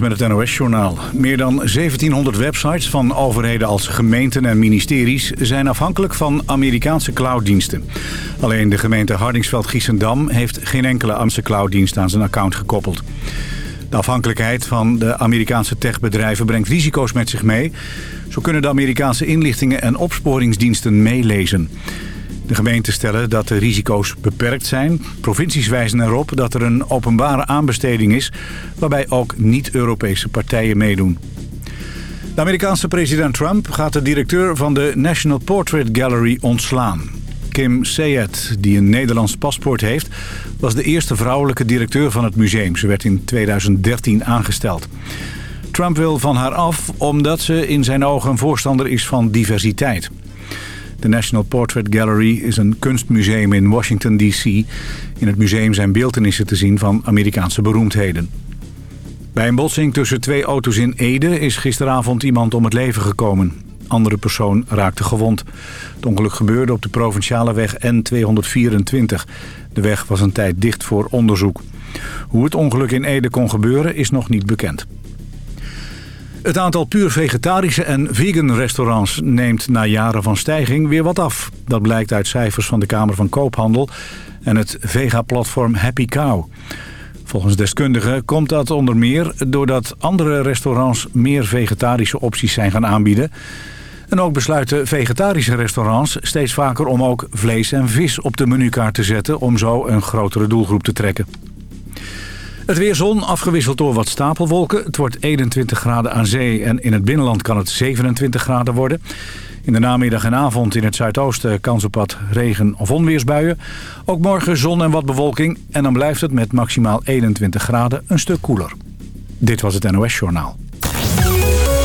Met het NOS-journaal. Meer dan 1700 websites van overheden als gemeenten en ministeries... zijn afhankelijk van Amerikaanse clouddiensten. Alleen de gemeente Hardingsveld-Giessendam... heeft geen enkele Amsterdamse clouddienst aan zijn account gekoppeld. De afhankelijkheid van de Amerikaanse techbedrijven brengt risico's met zich mee. Zo kunnen de Amerikaanse inlichtingen en opsporingsdiensten meelezen. De gemeenten stellen dat de risico's beperkt zijn. Provincies wijzen erop dat er een openbare aanbesteding is... waarbij ook niet-Europese partijen meedoen. De Amerikaanse president Trump gaat de directeur van de National Portrait Gallery ontslaan. Kim Sayed, die een Nederlands paspoort heeft... was de eerste vrouwelijke directeur van het museum. Ze werd in 2013 aangesteld. Trump wil van haar af omdat ze in zijn ogen een voorstander is van diversiteit. De National Portrait Gallery is een kunstmuseum in Washington D.C. In het museum zijn beeldenissen te zien van Amerikaanse beroemdheden. Bij een botsing tussen twee auto's in Ede is gisteravond iemand om het leven gekomen. Andere persoon raakte gewond. Het ongeluk gebeurde op de provinciale weg N224. De weg was een tijd dicht voor onderzoek. Hoe het ongeluk in Ede kon gebeuren is nog niet bekend. Het aantal puur vegetarische en vegan restaurants neemt na jaren van stijging weer wat af. Dat blijkt uit cijfers van de Kamer van Koophandel en het vega-platform Happy Cow. Volgens deskundigen komt dat onder meer doordat andere restaurants meer vegetarische opties zijn gaan aanbieden. En ook besluiten vegetarische restaurants steeds vaker om ook vlees en vis op de menukaart te zetten... om zo een grotere doelgroep te trekken. Het weer zon, afgewisseld door wat stapelwolken. Het wordt 21 graden aan zee en in het binnenland kan het 27 graden worden. In de namiddag en avond in het zuidoosten kans op wat regen- of onweersbuien. Ook morgen zon en wat bewolking en dan blijft het met maximaal 21 graden een stuk koeler. Dit was het NOS Journaal.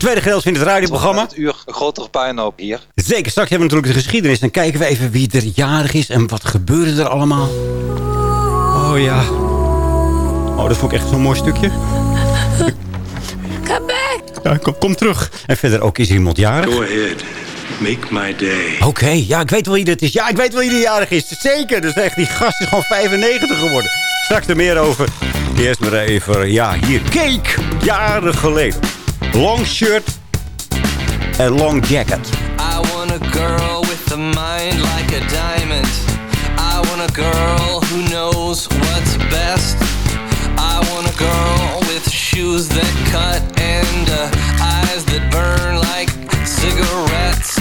Tweede gedeelte in het radioprogramma. Het uur grotere puinhoop hier. Zeker, straks hebben we natuurlijk de geschiedenis. Dan kijken we even wie er jarig is en wat gebeurde er allemaal. Oh ja. Oh, dat vond ik echt zo'n mooi stukje. Come back! Ja, kom, kom terug. En verder ook is er iemand jarig. Go ahead. Make my day. Oké, ja, ik weet wel wie dit is. Ja, ik weet wel wie die jarig is. Zeker, dus echt, die gast is gewoon 95 geworden. Straks er meer over. Eerst maar even, ja, hier, cake. Jaren geleden. Long shirt en long jacket. I want a girl with a mind like a diamond. I want a girl who knows what's best. I want a girl with shoes that cut and uh, eyes that burn like cigarettes.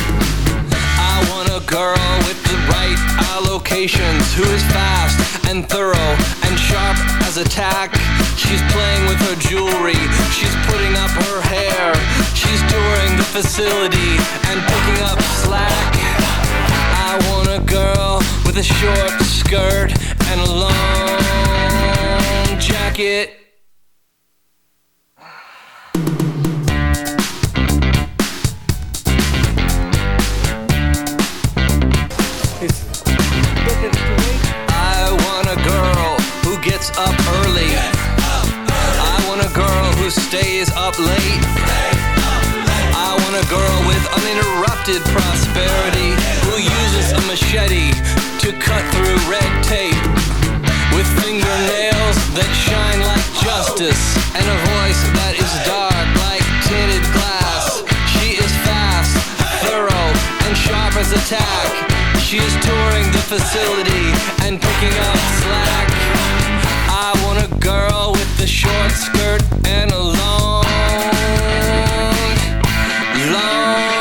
I want a girl with the right allocations who is fast and thorough and sharp as a tack. She's playing with her jewelry, she's putting up her hair, she's touring the facility and picking up slack. I want a girl with a short skirt and a long jacket. Stays up late. I want a girl with uninterrupted prosperity who uses a machete to cut through red tape. With fingernails that shine like justice and a voice that is dark like tinted glass. She is fast, thorough, and sharp as a tack. She is touring the facility and picking up slack. I want a girl with a short skirt and a long, long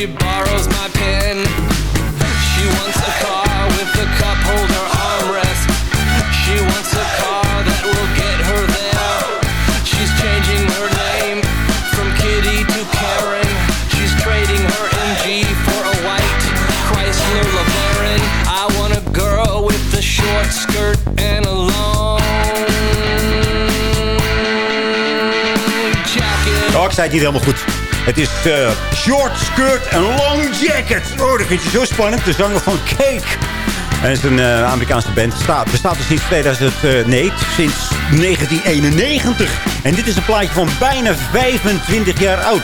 she borrows my pen. She wants a car with a cup holder armrest. She wants a car that will get her there. She's changing her name from Kitty to Karen. She's trading her MG for a white Chrysler LeBaron. I want a girl with a short skirt and a long jacket. Oh, ik zei helemaal goed. Het is eh, short skirt en long jacket. Oh, dat vind je zo spannend. De zanger van Cake. En het is een eh, Amerikaanse band. Staat, bestaat dus sinds 2000, eh, sinds 1991. En dit is een plaatje van bijna 25 jaar oud.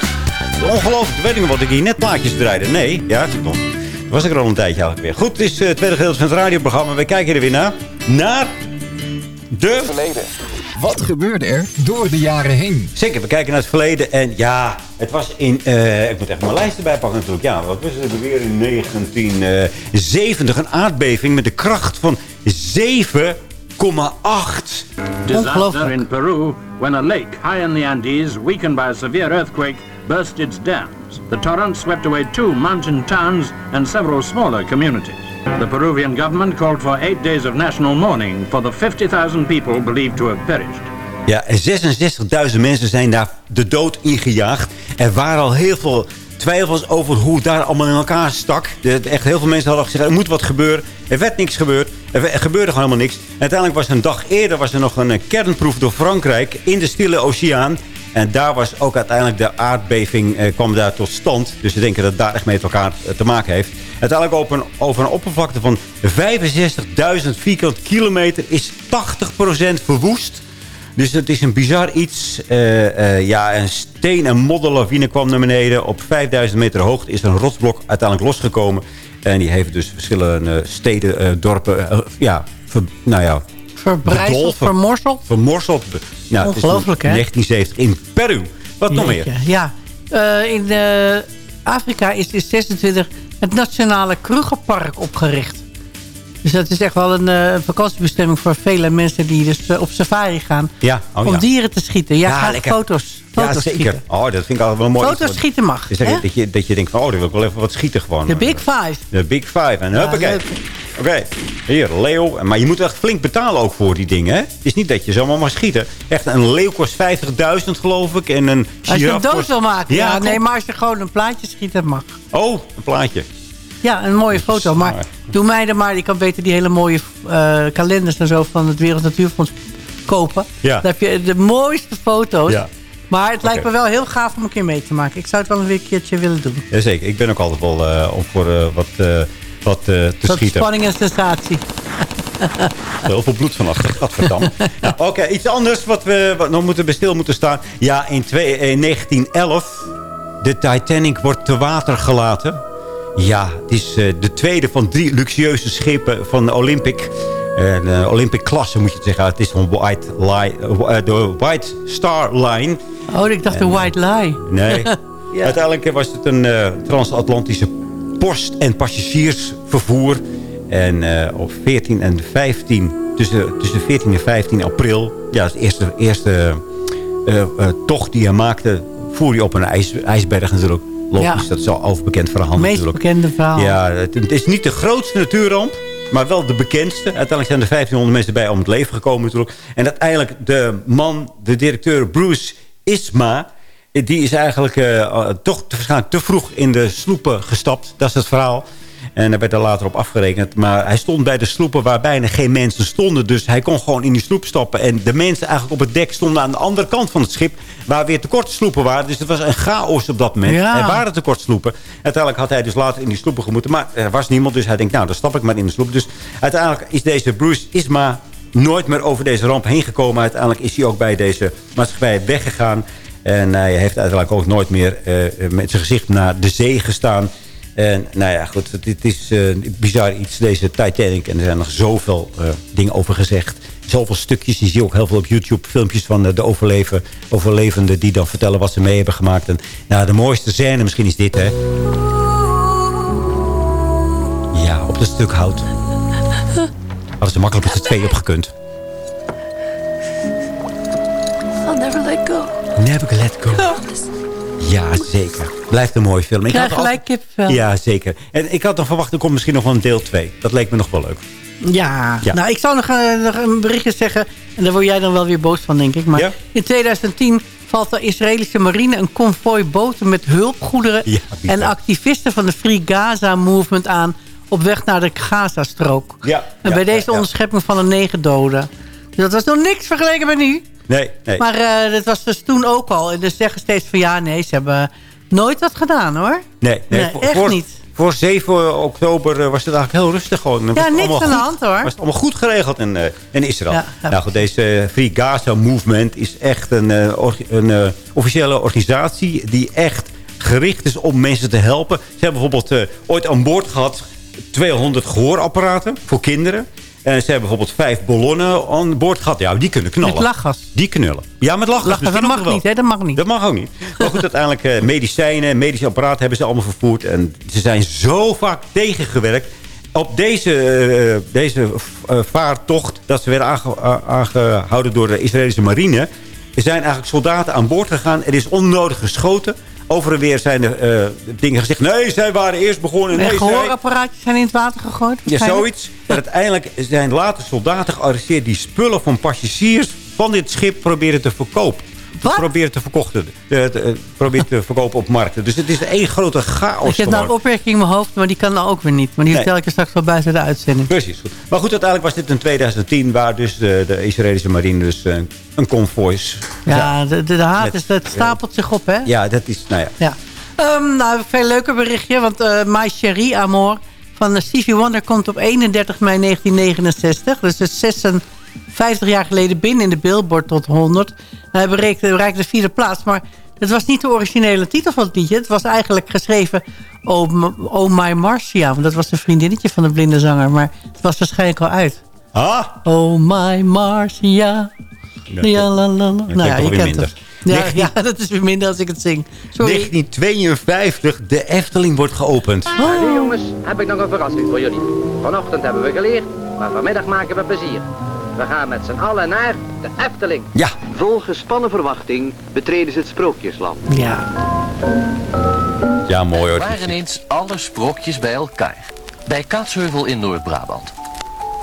Ongelooflijk. Ik weet niet wat ik hier net plaatjes draaide. Nee, ja, toch. Was ik er al een tijdje eigenlijk weer. Goed, het is het tweede gedeelte van het radioprogramma. We kijken er weer naar. Naar de... Wat gebeurde er door de jaren heen? Zeker, we kijken naar het verleden. En ja, het was in... eh, ik moet even mijn lijst erbij pakken natuurlijk. Ja, wat was het weer in 1970? Een aardbeving met de kracht van 7,8. Disaster in Peru when a lake high in the Andes, weakened by a severe earthquake, burst its dams. The torrent swept away two mountain towns and several smaller communities. The Peruvian government called for eight days of national mourning for the 50,000 people believed to have perished. Ja, en 66.000 mensen zijn daar de dood ingejaagd. Er waren al heel veel twijfels over hoe het daar allemaal in elkaar stak. Echt heel veel mensen hadden gezegd, er moet wat gebeuren. Er werd niks gebeurd. Er, gebeurde gewoon helemaal niks. Uiteindelijk was een dag eerder was er nog een eh, kernproef door Frankrijk in de Stille Oceaan. En daar was ook uiteindelijk de aardbeving eh, kwam daar tot stand. Dus ze denken dat het daar echt mee met elkaar eh, te maken heeft. Uiteindelijk over een, over een oppervlakte van 65.000 vierkant kilometer is 80% verwoest. Dus het is een bizar iets. Eh, eh, ja, een steen- en modderlawine kwam naar beneden. Op 5000 meter hoogte is een rotsblok uiteindelijk losgekomen. En die heeft dus verschillende steden, eh, dorpen... ja, ver- nou ja, Verbrijzeld, vermorseld. vermorseld. Nou, is Ongelooflijk, hè? 1970 in Peru. Wat nog meer? Ja, in Afrika is in 26 het Nationale Krugerpark opgericht. Dus dat is echt wel een eh, vakantiebestemming voor vele mensen die dus eh, op safari gaan. Ja, oh om ja. dieren te schieten. Ja, Ja, graag lekker. foto's. Ja, foto's zeker. schieten. Oh, dat vind ik altijd wel mooi. Foto's schieten mag. Dus dat, je, dat je denkt van, oh, die wil ik wel even wat schieten gewoon. De Big Five. De Big Five. En huppakee. leuk. Oké, hier, leeuw. Maar je moet echt flink betalen ook voor die dingen, hè? Het is niet dat je zomaar mag schieten. Echt, een leeuw kost 50.000 geloof ik. En een Als je dood kost- wil maken. Ja, nee, maar als je gewoon een plaatje schiet, dat mag. Oh, een plaatje. Ja, een mooie foto. Maar doe mij dan maar. Je kan beter die hele mooie eh, kalenders en zo van het Wereld Natuurfonds kopen. Ja. Dan heb je de mooiste foto's. Ja. Maar het lijkt me wel heel gaaf om een keer mee te maken. Ik zou het wel een keertje willen doen. Jazeker, ik ben ook altijd wel om voor eh, wat, wat eh, te Dat schieten. spanning en sensatie. Heel veel bloed vanaf. Gadverdamme. nou, Oké, iets anders wat we wat nog moeten bij stil moeten staan. Ja, in, twee, in 1911, de Titanic wordt te water gelaten. Ja, het is eh, de tweede van drie luxueuze schepen van de Olympic. En, eh, Olympic klasse moet je het zeggen. Het is van White, Line, eh, de White Star Line. Oh, ik dacht de white lie. Nee. Uiteindelijk was het een eh, transatlantische post- en passagiersvervoer. En eh, op 14 en 15, tussen, tussen 14 en 15 april... Ja, dat is de eerste, eerste eh, eh, tocht die hij maakte... voer hij op een ijs, ijsberg natuurlijk. Logisch, Ja. dat is al overbekend verhaal Het meest natuurlijk. bekende verhaal. Ja, het, het is niet de grootste natuurramp, maar wel de bekendste. Uiteindelijk zijn er 1500 mensen bij om het leven gekomen natuurlijk. En uiteindelijk de man, de directeur Bruce Isma... die is eigenlijk eh, toch te, waarschijnlijk te vroeg in de sloepen gestapt. Dat is het verhaal. En daar werd er later op afgerekend. Maar hij stond bij de sloepen waar bijna geen mensen stonden. Dus hij kon gewoon in die sloep stappen. En de mensen eigenlijk op het dek stonden aan de andere kant van het schip. Waar weer tekort sloepen waren. Dus het was een chaos op dat moment. Ja. Er waren tekort sloepen. Uiteindelijk had hij dus later in die sloepen gemoeten. Maar er was niemand. Dus hij denkt, nou dan stap ik maar in de sloep. Dus uiteindelijk is deze Bruce Isma nooit meer over deze ramp heen gekomen. Uiteindelijk is hij ook bij deze maatschappij weggegaan. En hij heeft uiteindelijk ook nooit meer eh, met zijn gezicht naar de zee gestaan. En nou ja, goed, dit is eh, bizar iets, deze Titanic. En er zijn nog zoveel eh, dingen over gezegd. Zoveel stukjes. Je ziet ook heel veel op YouTube filmpjes van de overleven, overlevenden... die dan vertellen wat ze mee hebben gemaakt. En nou, de mooiste scène misschien is dit, hè. Ja, op dat stuk hout. Hadden ze makkelijk met z'n tweeën opgekund. I'll never let go. Let go. Ja, zeker. Blijft een mooie film. Ik krijg had gelijk kipvel. Ja, zeker. En ik had dan verwacht, er komt misschien nog wel een deel 2. Dat leek me nog wel leuk. Ja. Ja. nou ik zou nog, eh, nog een berichtje zeggen. En daar word jij dan wel weer boos van, denk ik. Maar Ja? in 2010 valt de Israëlische marine een konvooi boten met hulpgoederen... Ja, en activisten van de Free Gaza Movement aan... op weg naar de Gazastrook. Ja, En ja, bij deze ja, ja. onderschepping van de negen doden. Dus dat was nog niks vergeleken met nu. Nee, nee. Maar eh, dat was dus toen ook al. En dus zeggen steeds van ja, nee, ze hebben nooit wat gedaan hoor. nee, nee, nee, voor, echt voor, niet. Voor 7 oktober eh, was het eigenlijk heel rustig gewoon. Ja, niks aan de hand, hoor. Was het allemaal goed geregeld in, eh, in Israël. Ja, ja. Nou goed, deze Free Gaza Movement is echt een, een officiële organisatie... die echt gericht is om mensen te helpen. Ze hebben bijvoorbeeld ooit aan boord gehad 200 gehoorapparaten voor kinderen. En ze hebben bijvoorbeeld vijf ballonnen aan boord gehad. Ja, die kunnen knallen. Met lachgas. Die knullen. Ja, met lachgas. Lachgas, misschien dat mag wel. niet, hè? Dat mag niet. Dat mag ook niet. Maar goed, uiteindelijk eh, medicijnen, medische apparaten hebben ze allemaal vervoerd. En ze zijn zo vaak tegengewerkt. Op deze, eh, deze eh, vaartocht, dat ze werden aange- aangehouden door de Israëlische marine... er zijn eigenlijk soldaten aan boord gegaan. Er is onnodig geschoten. Over en weer zijn er eh, dingen gezegd. Nee, zij waren eerst begonnen. En Nee, gehoorapparaatjes zijn in het water gegooid. Ja, zoiets. En uiteindelijk zijn later soldaten gearresteerd... die spullen van passagiers van dit schip proberen te verkopen probeert te, verkochten, eh, eh, probeert te verkopen op markten. Dus het is één grote chaos. Ik heb nou een opmerking in mijn hoofd, maar die kan nou ook weer niet. Maar die nee. vertel ik straks wel bij de uitzending. Precies. Goed. Maar goed, uiteindelijk was dit in 2010... waar dus de, de Israëlische marine dus eh, een, een convoy... Ja, de, de, haat is, dat stapelt zich op, hè? Ja, dat is... Nou ja. ja. Ehm, nou, veel leuker berichtje, want uh, My Cherie Amor van Stevie Wonder komt op 31 mei 1969. Dus het zes. 50 jaar geleden binnen in de Billboard tot 100. Hij bereikte, bereikte de vierde plaats, maar het was niet de originele titel van het liedje. Het was eigenlijk geschreven Oh, oh My Marcia, want dat was een vriendinnetje van de blinde zanger. Maar het was waarschijnlijk al uit. Ah? Oh My Marcia. Ja. Nou ja, je kent het. Ja, ja, dat is weer minder als ik het zing. Sorry. 1952, de Efteling wordt geopend. Oh. Jongens, heb ik nog een verrassing voor jullie. Vanochtend hebben we geleerd, maar vanmiddag maken we plezier. We gaan met z'n allen naar de Efteling. Ja, Vol gespannen verwachting betreden ze het sprookjesland. Ja. ja mooi hoor. waren eens alle sprookjes bij elkaar. Bij Kaatsheuvel in Noord-Brabant.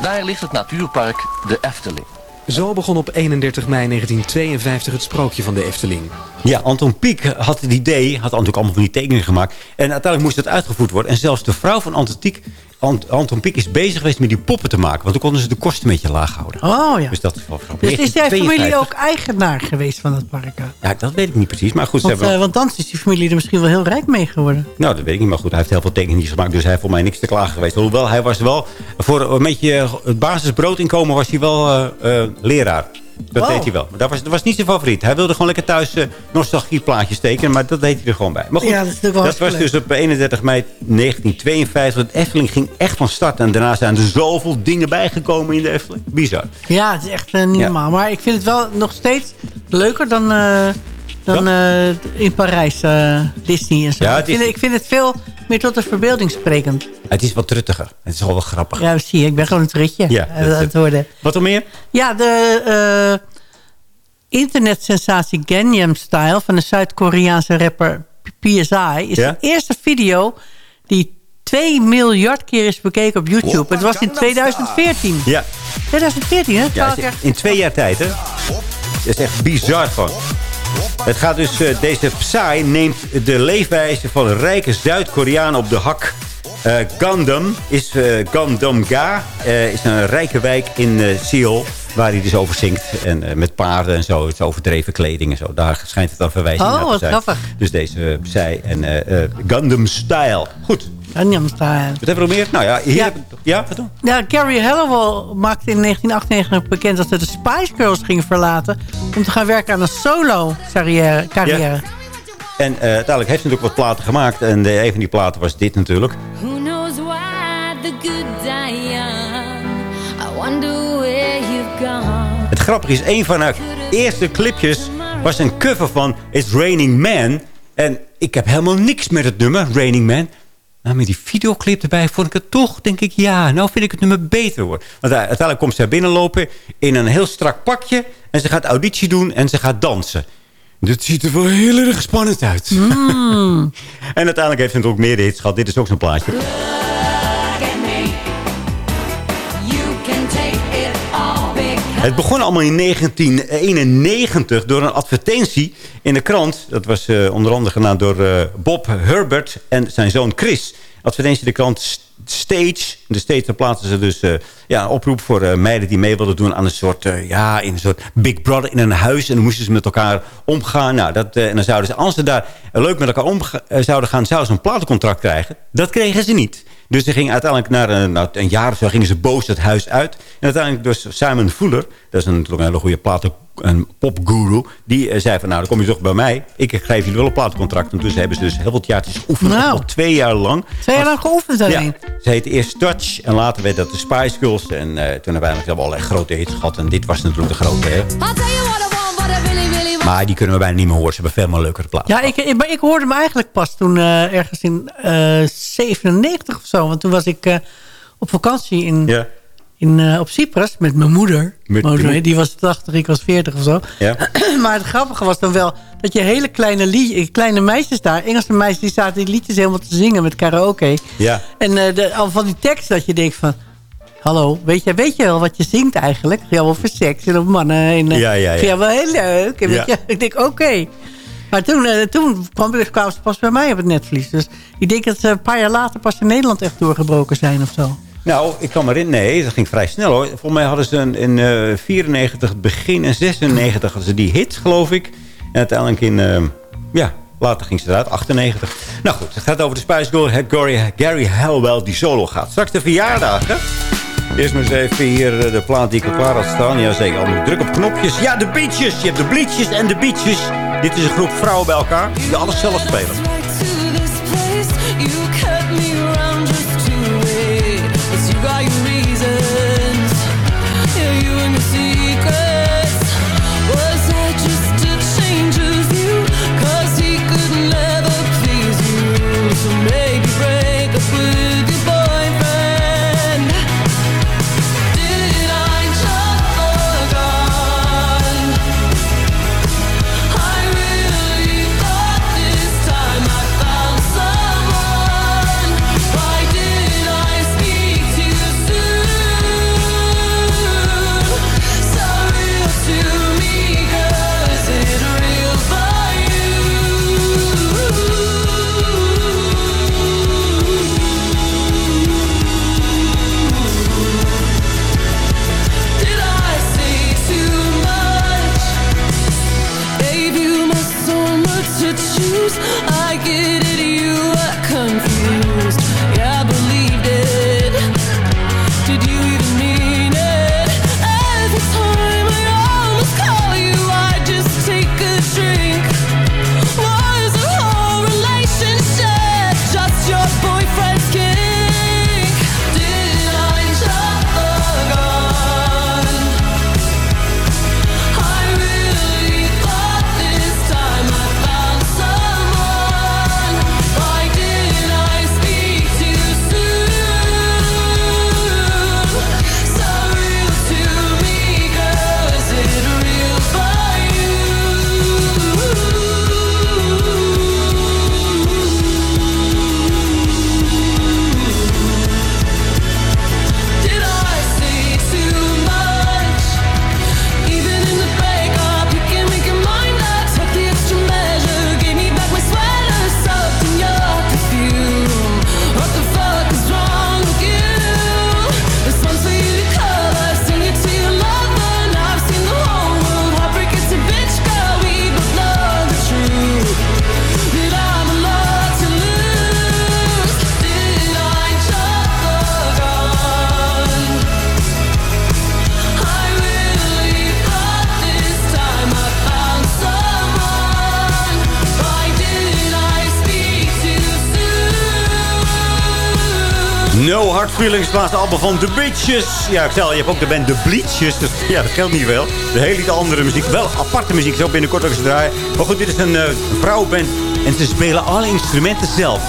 Daar ligt het natuurpark de Efteling. Zo begon op 31 mei 1952 het sprookje van de Efteling. Ja, Anton Pieck had het idee, had natuurlijk allemaal van die tekeningen gemaakt. En uiteindelijk moest het uitgevoerd worden. En zelfs de vrouw van Anton Pieck, Ant- Anton Pieck is bezig geweest met die poppen te maken. Want toen konden ze de kosten een beetje laag houden. Oh ja. Dus dat is wel grappig. Dus is jij familie 1952. ook eigenaar geweest van het park? Ja, dat weet ik niet precies. Maar goed, Want, hebben... eh, want dan is die familie er misschien wel heel rijk mee geworden. Nou, dat weet ik niet. Maar goed, hij heeft heel veel tekeningen gemaakt. Dus hij heeft voor mij niks te klagen geweest. Hoewel, hij was wel... Voor een beetje het basisbroodinkomen was hij wel eh, eh, leraar. Dat Wow. deed hij wel. Maar dat was, dat was niet zijn favoriet. Hij wilde gewoon lekker thuis eh nostalgieplaatjes tekenen. Maar dat deed hij er gewoon bij. Maar goed, Ja, dat dat was dus op 31 mei 1952. De Efteling ging echt van start. En daarna zijn er zoveel dingen bijgekomen in de Efteling. Bizar. Ja, het is echt eh, niet Ja. normaal. Maar ik vind het wel nog steeds leuker dan, eh, dan eh, in Parijs, eh, Disney en zo. Ja, ik, is- vind, ik vind het veel meer tot de verbeelding sprekend. Het is wat truttiger. Het is wel wel grappig. Ja, zie je, ik ben gewoon een ritje Ja, eh, aan het. het worden. Wat er meer? Ja, de eh, internetsensatie Gangnam Style van de Zuid-Koreaanse rapper PSI is Ja? de eerste video die 2 miljard keer is bekeken op YouTube. Het was in 2014. Ja. 2014, hè? Ja, in twee jaar tijd, hè? Dat is echt bizar van. Het gaat dus, eh, deze Psy neemt de leefwijze van een rijke Zuid-Koreaan op de hak. Eh Gandam is Gandam-ga, eh, is een rijke wijk in Seoul, waar hij dus over zingt. En met paarden en zo, het overdreven kleding en zo. Daar schijnt het dan verwijzing Oh, naar te wat grappig. Dus deze Psy en eh, eh, Gundam Style. Goed, Gangnam Style. wat hebben we nog meer? Nou ja, hier Ja. heb ik... Ja, wat doen? Ja, Carrie Hallowell maakte in 1998 bekend dat ze de Spice Girls ging verlaten... om te gaan werken aan een solo-carrière. carrière. En eh, uiteindelijk heeft ze natuurlijk wat platen gemaakt. En de, een van die platen was dit natuurlijk. Who knows why the good die young? I wonder where you've gone. Het grappige is, een van haar eerste clipjes was een cover van It's Raining Man. En ik heb helemaal niks met het nummer, Raining Man. Nou, met die videoclip erbij vond ik het toch, denk ik, ja, nou vind ik het nummer beter worden. Want uiteindelijk komt zij binnenlopen in een heel strak pakje. En ze gaat auditie doen en ze gaat dansen. Dit ziet er wel heel erg spannend uit. Mm. en uiteindelijk heeft ze natuurlijk meer hits gehad. Dit is ook zo'n plaatje. Het begon allemaal in 1991 door een advertentie in de krant. Dat was uh, onder andere gedaan door uh, Bob Herbert en zijn zoon Chris. Advertentie in de krant Stage. In de Stage plaatsen ze dus uh, ja, een oproep voor meiden die mee wilden doen aan een soort, ja, in een Big Brother in een huis. En dan moesten ze met elkaar omgaan. Nou, dat, en dan zouden ze, als ze daar leuk met elkaar om zouden gaan, zouden ze een platencontract krijgen. Dat kregen ze niet. Dus ze gingen uiteindelijk na een, nou, een jaar of zo gingen ze boos het huis uit. En uiteindelijk dus Simon Fuller, dat is natuurlijk een hele goede platen, een popguru, die uh, zei van nou, dan kom je toch bij mij. Ik geef jullie wel een platencontract. En dus hebben ze dus heel wat jaartjes geoefend. Nou. Al twee jaar lang. Twee jaar lang geoefend alleen. Ja, ze heette eerst Touch en later werd dat de Spice Girls. En uh, toen hebben we eigenlijk allerlei grote hits gehad. En dit was natuurlijk de grote, hè. Maar die kunnen we bijna niet meer horen. Ze hebben veel meer leukere plaatsen. Ja, ik, maar ik hoorde hem eigenlijk pas toen uh, ergens in uh, 97 of zo. Want toen was ik uh, op vakantie in, ja. in, uh, op Cyprus met mijn moeder. Met moeder die was 80, ik was 40 of zo. Ja. maar het grappige was dan wel dat je hele kleine, kleine meisjes daar... Engelse meisjes, die zaten die liedjes helemaal te zingen met karaoke. Ja. En de, al van die tekst dat je denkt van... Hallo, weet je, weet je wel wat je zingt eigenlijk? Ja, over seks en op mannen. En, ja, ja, ja. Vind je wel heel leuk. En ja. je, ik denk, oké. Okay. Maar toen, uh, toen kwam, kwamen ze pas bij mij op het netvlies. Dus ik denk dat ze een paar jaar later pas in Nederland echt doorgebroken zijn of zo. Nou, ik kan me in. Nee, dat ging vrij snel hoor. Volgens mij hadden ze in 1994 uh, begin en 96 hadden ze die hit, geloof ik. En uiteindelijk in... Uh, ja, Later ging ze eruit, 98. Nou goed, het gaat over de Spice Girl. Gary, Gary die solo gaat. Straks de verjaardagen. Eerst maar eens even hier de plaat die ik al klaar had staan. Ja, zeker. Allemaal druk op knopjes. Ja, de beaches. Je hebt de bleachjes en de beaches. Dit is een groep vrouwen bij elkaar die alles zelf spelen. Laatste album van The Beaches. Ja, ik stel, je hebt ook de band The Bleaches. Dus ja, dat geldt niet wel. De hele andere muziek. Wel aparte muziek, zo binnenkort ook eens draaien. Maar goed, dit is een uh, vrouwenband. En ze spelen alle instrumenten zelf.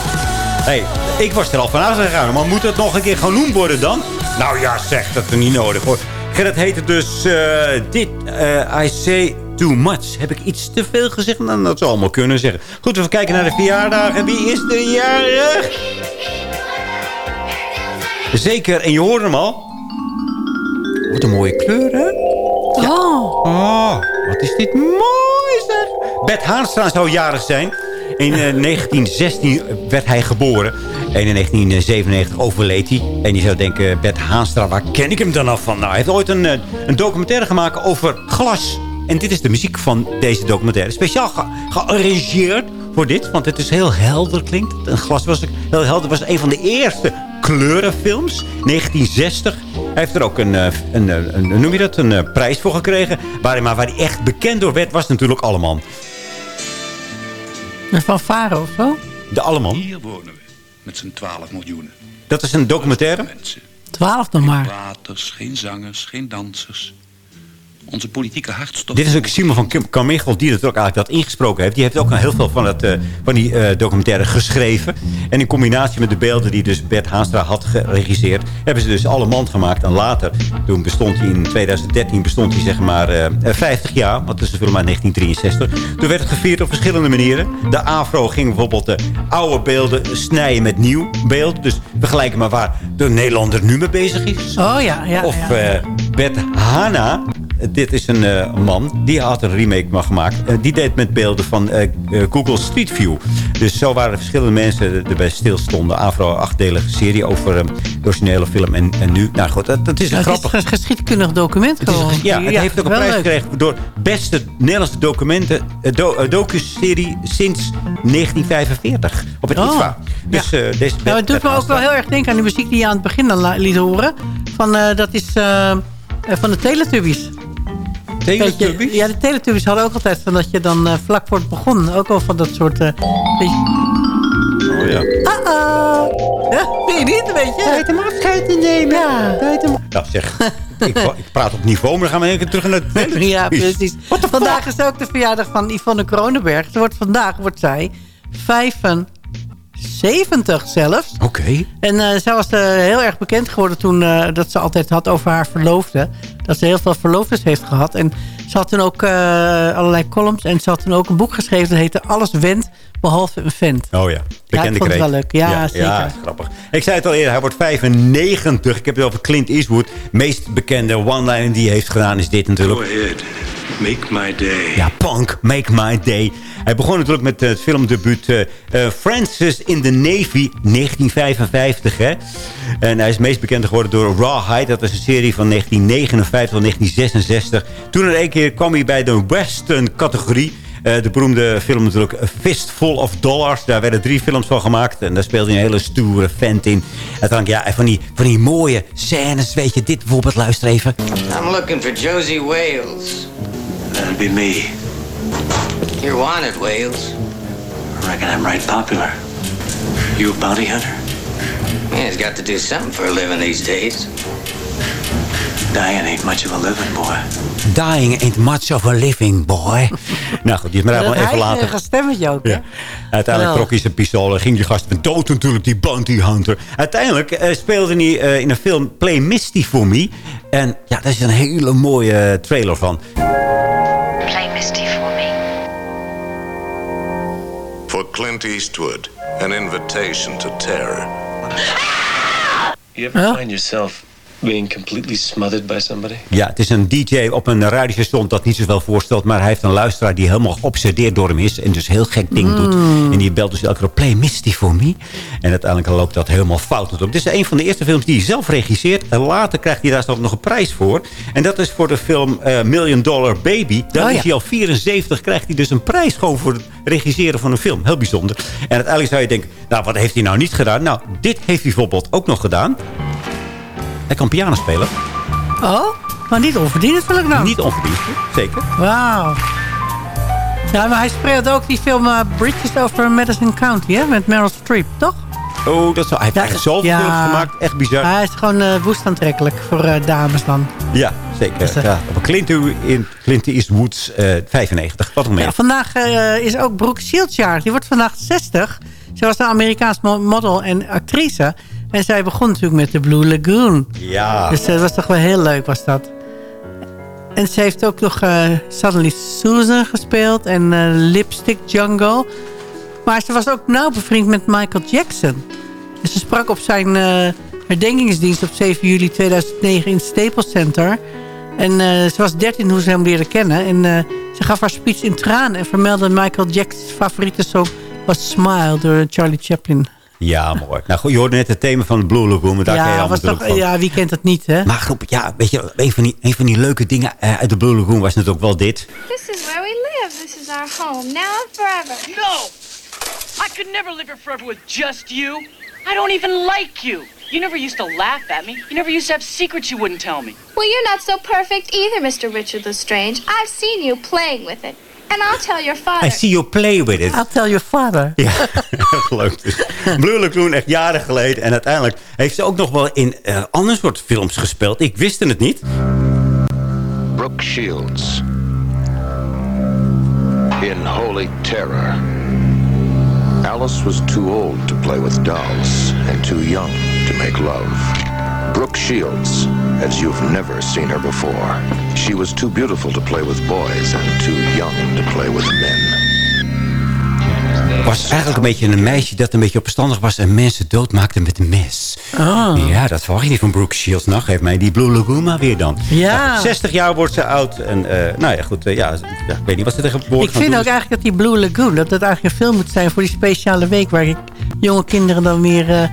hey, ik was er al vanaf gegaan. Maar moet het nog een keer genoemd worden dan? Nou ja, zeg, dat is niet nodig hoor. Gerrit heet het dus... eh, dit, eh, I say too much. Heb ik iets te veel gezegd? Nou, dat zou allemaal kunnen zeggen. Goed, we kijken naar de verjaardagen. Wie is er jarig? Zeker, en je hoort hem al. Wat een mooie kleur, hè? Oh. Oh, wat is dit mooi, zeg. Bert Haanstra zou jarig zijn. In eh, 1916 werd hij geboren. En in 1997 overleed hij. En je zou denken, Bert Haanstra, waar ken ik hem dan af van? Nou, hij heeft ooit een, eh, een documentaire gemaakt over glas. En dit is de muziek van deze documentaire. Speciaal ge gearrangeerd voor dit. Want het is heel helder klinkt. Een glas was heel helder. was een van de eerste kleurenfilms. 1960. Hij heeft er ook een, eh, een, een, een noem je dat, een eh, prijs voor gekregen. Waar hij, maar waar hij echt bekend door werd, was natuurlijk Alleman. Van Faro of zo? De Alleman. Hier wonen we, met z'n 12 miljoenen. Dat is een documentaire. Twaalf nog maar. Praters, geen zangers, geen dansers. Onze politieke hartstocht. Dit is ook Simon van Kim- Carmichael die het ook eigenlijk dat ingesproken heeft. Die heeft ook al heel veel van, het, eh, van die eh, documentaire geschreven. En in combinatie met de beelden die dus Bert Haanstra had geregisseerd... hebben ze dus alle mand gemaakt. En later, toen bestond hij in 2013, bestond hij zeg maar eh, 50 jaar. Want dat is een film uit 1963. Toen werd het gevierd op verschillende manieren. De AFRO ging bijvoorbeeld de oude beelden snijden met nieuw beeld. Dus vergelijken maar waar de Nederlander nu mee bezig is. Oh ja, ja. Of ja. eh, Bert Hana. Dit is een eh, man. Die had een remake maar gemaakt. Eh, die deed met beelden van eh, Google Street View. Dus zo waren er verschillende mensen erbij stilstonden. Afro achtdelige serie over de originele film. En, en nu, nou goed, dat, dat is een Nou, grappig. Het is een geschiedkundig document Het is- gewoon. ja, het heeft ook een prijs leuk. gekregen door beste Nederlandse documenten, do, docuserie sinds 1945 op het Oh, ITVA. Dus eh, deze Nou, het doet me ook wel heel erg denken aan die muziek die je aan het begin liet horen. Van, dat is van de Teletubbies. Teletubbies? Je, Ja, de Teletubbies hadden ook altijd van dat je dan eh, vlak voor het begon... ook al van dat soort... eh beetje... Oh ja. Ah-ah. Ja, vind je niet, weet je? Tijd om afscheid te nemen. Ja. Nou zeg, ik, ik praat op niveau, maar dan gaan we even terug naar de Teletubbies. Ja, precies. Vandaag is ook de verjaardag van Yvonne Kronenberg. Ze wordt, vandaag wordt zij 75 zelfs. Oké. En eh, zij was eh, heel erg bekend geworden toen eh, dat ze altijd had over haar verloofde. Dat ze heel veel verloofdes heeft gehad. En ze had toen ook allerlei columns. En ze had toen ook een boek geschreven dat heette Alles wendt behalve een vent. Oh ja, bekende ik vond het wel leuk. Ja, zeker. Ja, grappig. Ik zei het al eerder, hij wordt 95. Ik heb het over Clint Eastwood. meest bekende one-liner die hij heeft gedaan is dit natuurlijk. Go ahead. Make my day. Ja, Punk, Make My Day. Hij begon natuurlijk met het filmdebuut eh, eh, Francis in the Navy, 1955. Hè? En hij is meest bekend geworden door Rawhide. Dat is een serie van 1959 tot 1966. Toen er een keer kwam hij bij de western categorie. Eh, de beroemde film natuurlijk A Fistful of Dollars. Daar werden drie films van gemaakt. En daar speelde hij een hele stoere vent in. Uiteindelijk, ja, van die, van die mooie scènes. Weet je, dit bijvoorbeeld, luister even. I'm looking for Josie Wales. That'd be me. You're wanted, Wales. I reckon I'm right popular. You a bounty hunter? Man, he's got to do something for a living these days. Dying ain't much of a living, boy. Dying ain't much of a living, boy. nou goed, die is maar dat even later. heilige stemmetje ook? Ja. Uiteindelijk trok hij zijn pistool en ging die gast dood natuurlijk, die bounty hunter. Uiteindelijk eh, speelde hij eh, in een film Play Misty for Me. En ja, daar is een hele mooie trailer van. Play Misty for me. For Clint Eastwood, an invitation to terror. You ever find yourself being completely smothered by somebody? Ja, het is een DJ op een radiostation dat niet zoveel voorstelt. Maar hij heeft een luisteraar die helemaal geobsedeerd door hem is. En dus heel gek ding doet. En die belt dus elke keer op Play Misty for me. En uiteindelijk loopt dat helemaal fout op. Dit is een van de eerste films die hij zelf regisseert. En later krijgt hij daar zelf nog een prijs voor. En dat is voor de film eh, Million Dollar Baby. Daar Oh, is ja. hij al 74. Krijgt hij dus een prijs gewoon voor het regisseren van een film. Heel bijzonder. En uiteindelijk zou je denken, nou wat heeft hij nou niet gedaan? Nou, dit heeft hij bijvoorbeeld ook nog gedaan. Hij kan piano spelen. Oh, maar niet onverdiend natuurlijk nou. Niet onverdiend, zeker. Wauw. Ja, maar hij speelt ook die film eh, Bridges over Madison County, hè? Met Meryl Streep, toch? Oh, dat is, hij heeft echt zoveel ja. films gemaakt. Echt bizar. Hij is gewoon eh woest aantrekkelijk voor eh, dames dan. Ja, zeker. Dus, ja. Op Clint, in Clint Eastwood's eh 95. Wat nog meer? Ja, vandaag is ook Brooke Shields jaar. Die wordt vandaag 60. Zij was een Amerikaans mo- model en actrice. En zij begon natuurlijk met de Blue Lagoon. Ja. Dus dat was toch wel heel leuk, was dat. En ze heeft ook nog eh, Suddenly Susan gespeeld en eh, Lipstick Jungle. Maar ze was ook nauw bevriend met Michael Jackson. Dus ze sprak op zijn eh, herdenkingsdienst op 7 juli 2009 in Staples Center. En ze was 13 toen ze hem leerde kennen. En ze gaf haar speech in tranen en vermeldde Michael Jackson's favoriete song was Smile door Charlie Chaplin. Ja, mooi. Nou goed, je hoorde net het thema van de Blue Lagoon. maar Daar je Ja, allemaal was toch, van. ja, wie kent dat niet, hè? Maar groep, ja, weet je, een van die, een van die leuke dingen eh, uit de Blue Lagoon was natuurlijk ook wel dit. This is where we live. This is our home, now and forever. No! I could never live here forever with just you. I don't even like you. You never used to laugh at me. You never used to have secrets you wouldn't tell me. Well, you're not so perfect either, Mr. Richard Lestrange. I've seen you playing with it. And I'll tell your father. I see you play with it. I'll tell your father. Ja, leuk. Dus Blue Lagoon, echt jaren geleden. En uiteindelijk heeft ze ook nog wel in eh ander soort films gespeeld. Ik wist het niet. Brooke Shields. In Holy Terror. Alice was too old to play with dolls and too young to make love. Brooke Shields, as you've never seen her before. She was too beautiful to play with boys and too young to play with men. Was eigenlijk een beetje een meisje dat een beetje opstandig was... en mensen doodmaakte met een mes. Oh. Ja, dat verwacht je niet van Brooke Shields. Nou, geef mij die Blue Lagoon maar weer dan. Ja. Nou, 60 jaar wordt ze oud. En eh, nou ja, goed. eh, ja, ik weet niet wat ze tegenwoordig Ik vind doen. ook eigenlijk dat die Blue Lagoon... dat dat eigenlijk een film moet zijn voor die speciale week... waar ik jonge kinderen dan weer eh,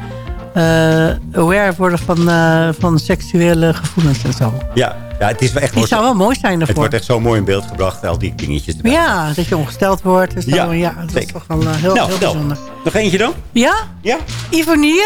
aware worden van, eh, van seksuele gevoelens en zo. Ja, ja, het is wel echt... Die zou wel mooi zijn Het daarvoor. wordt echt zo mooi in beeld gebracht. Al die dingetjes erbij. Ja, dat je ongesteld wordt. Dus Ja, ja, ja, dat is toch wel eh, heel, Nou, heel bijzonder. Nog eentje dan? Ja? Ja. Ivonie?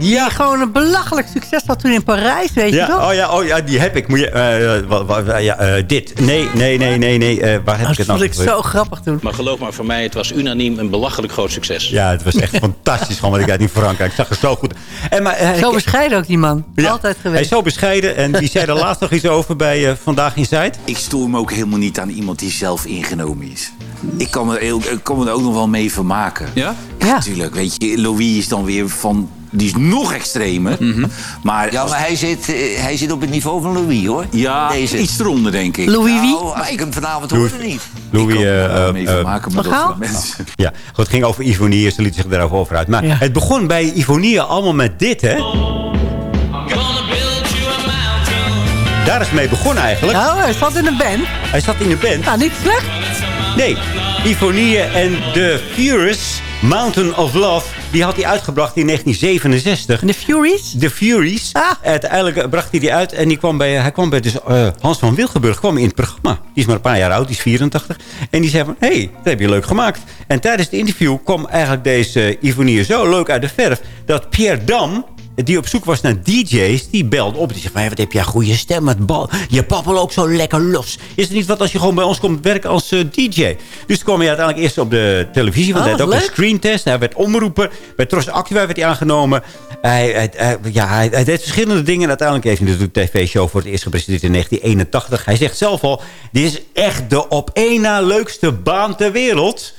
Ja. Die gewoon een belachelijk succes had toen in Parijs, weet je Ja, toch? oh ja, oh ja, die heb ik. Moet je, eh, ja, eh, dit. Nee, nee, nee, nee, nee. eh, waar heb ik het nou vond ik zo grappig toen. Maar geloof maar, voor mij, het was unaniem een belachelijk groot succes. Ja, het was echt fantastisch gewoon wat ik uit in Frankrijk. Ik zag er zo goed. En, maar, Zo ik- bescheiden ook die man. Ja, Altijd Hij geweest. is zo bescheiden en die zei er laatst nog iets over bij Vandaag in Zuid. Ik stoor me ook helemaal niet aan iemand die zelf ingenomen is. Ik kan me, heel, ik kan me er ook nog wel mee vermaken. Ja? Ja, natuurlijk. Weet je, Louis is dan weer van... Die is nog extremer. maar Ja, maar hij zit, eh, hij zit op het niveau van Louis, hoor. Ja, Deze. iets eronder, denk ik. Louis wie? Nou, als ik hem vanavond hoorde niet. Louis, Ik eh, mee eh, vermaken, maar dat mensen. ja, goed, het ging over Ivonie. Ze liet zich daarover over uit. Maar Ja. het begon bij Ivonie allemaal met dit, hè? Daar is mee begonnen eigenlijk. Nou, hij zat in een band. Hij zat in de band. Nou, niet slecht. Nee, Ivonie en The Furious, Mountain of Love... die had hij uitgebracht in 1967. De Furies? The Furies. Ah. Uiteindelijk bracht hij die uit en die kwam bij, hij kwam bij dus, eh, Hans van Wilgenburg kwam in het programma. Die is maar een paar jaar oud, die is 84. En die zei van, hé, hey, dat heb je leuk gemaakt. En tijdens het interview kwam eigenlijk deze Ivonie zo leuk uit de verf... dat Pierre Dam, die op zoek was naar DJ's, die belde op. Die van, hey, wat heb jij een goede stem met bal. Je babbelt ook zo lekker los. Is het niet wat als je gewoon bij ons komt werken als eh, DJ? Dus toen kwam hij uiteindelijk eerst op de televisie. Want Oh, hij had ook een leuk. screentest. Hij werd omroeper. Bij Tros Actua werd hij aangenomen. Hij, hij, hij- ja, hij, hij deed verschillende dingen. En uiteindelijk heeft hij natuurlijk de tv-show voor het eerst gepresenteerd in 1981. Hij zegt zelf al, dit is echt de op één na leukste baan ter wereld.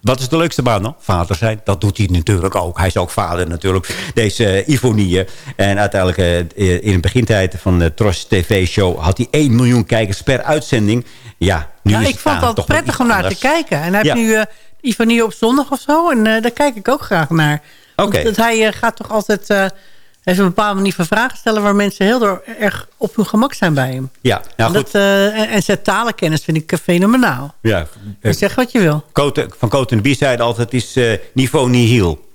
Wat is de leukste baan dan? Vader zijn. Dat doet hij natuurlijk ook. Hij is ook vader natuurlijk. Deze uh, Ivonie. En uiteindelijk uh, in de begintijd van de Tros TV-show... had hij 1 miljoen kijkers per uitzending. Ja, nu Ja, is ik het vond dat toch prettig om naar te kijken. En hij Ja. heeft nu uh, Ivonie op zondag of zo. En daar kijk ik ook graag naar. Want Oké. dat hij gaat toch altijd... Uh, heeft een bepaalde manier van vragen stellen... waar mensen heel door, erg op hun gemak zijn bij hem. Ja, nou en, goed. dat, uh, en, en zijn talenkennis vind ik fenomenaal. Ja, Dus zeg wat je wil. Cote, van Cote en de zeiden altijd, het is uh, niveau nihil.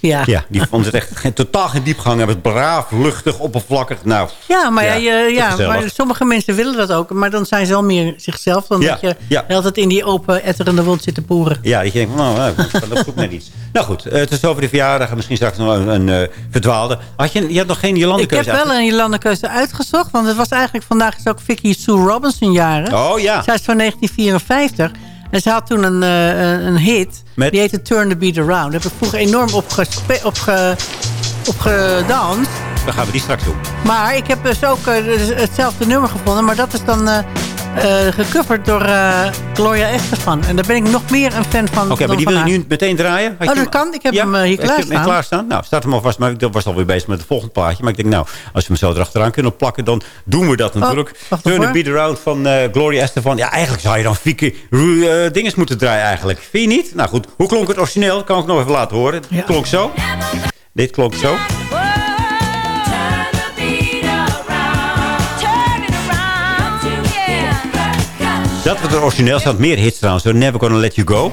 Ja. Ja, die vond het echt geen, totaal geen diepgang. Hij was braaf, luchtig, oppervlakkig. Nou, Ja, maar, ja, ja, ja, maar sommige mensen willen dat ook. Maar dan zijn ze wel meer zichzelf... dan Ja, dat je altijd in die open, etterende wond zit te poeren. Ja, dat je denkt, nou, nou, ik ben op zoek naar iets. Nou goed, uh, het is over de verjaardag. Misschien straks nog een, een uh, verdwaalde. Had je, je had nog geen Jolande Ik heb wel een Jolande keuze uitgezocht. Want het was eigenlijk vandaag is ook Vicky Sue Robinson jaren. Oh ja. Zij is van 1954. En ze had toen een, uh, een hit. Met? Die heette Turn the Beat Around. Daar heb ik vroeger enorm op, gespe- op, ge- op gedanst. Dan gaan we die straks doen. Maar ik heb dus ook uh, hetzelfde nummer gevonden. Maar dat is dan eh, gecoverd door eh, Gloria Estefan. En daar ben ik nog meer een fan van. Oké, maar die wil je nu meteen draaien? Had Oh, dat kan. Ik heb Ja? hem eh, hier Heb je hem klaarstaan. klaarstaan? Nou, staat hem alvast. Maar ik was alweer bezig met het volgende plaatje. Maar ik denk, nou, als we hem zo erachteraan kunnen plakken... dan doen we dat natuurlijk. Oh, Turn the Beat Around van eh, Gloria Estefan. Ja, eigenlijk zou je dan eh, dinges moeten draaien eigenlijk. Vind je niet? Nou goed, hoe klonk het origineel? Kan ik nog even laten horen. Het klonk zo. Dit klonk zo. Dat was het origineel. Er staat meer hits trouwens. So Never Gonna Let You Go.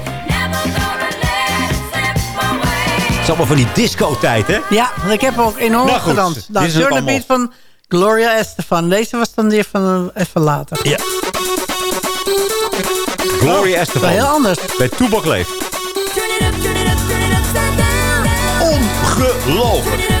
Het is allemaal van die disco-tijd, hè? Ja, want ik heb ook enorm Nou goed, gedanst. dit Nou. Beat van Gloria Estefan. Deze was dan weer van even later. Ja. Gloria Oh, Estefan. heel anders. Bij Toebak Leef. Ongelooflijk.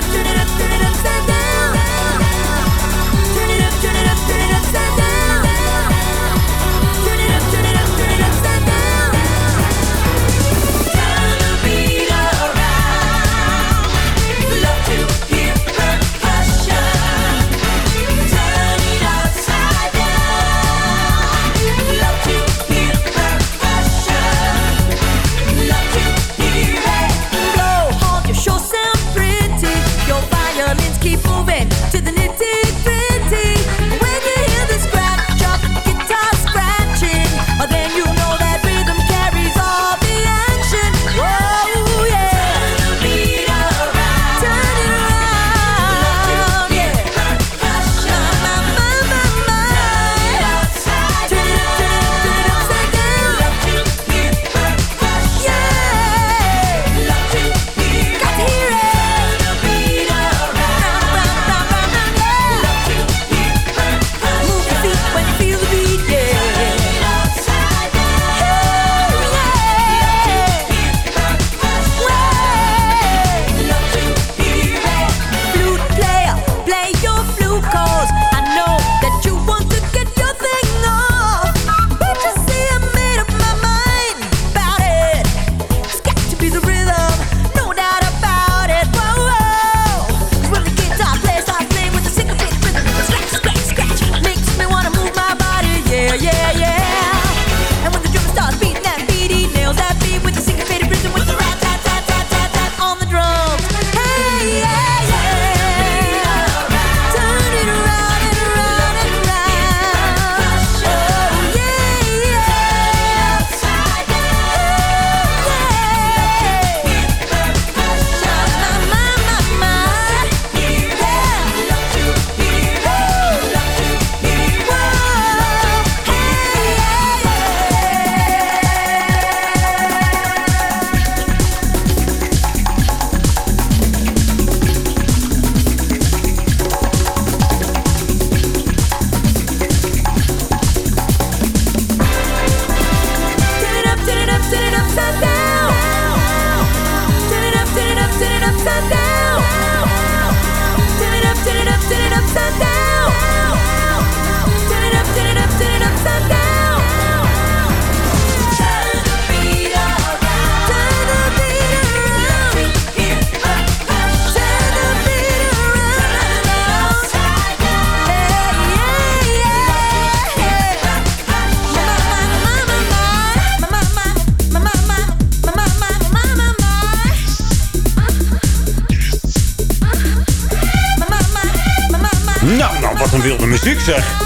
Wat een wilde muziek zeg.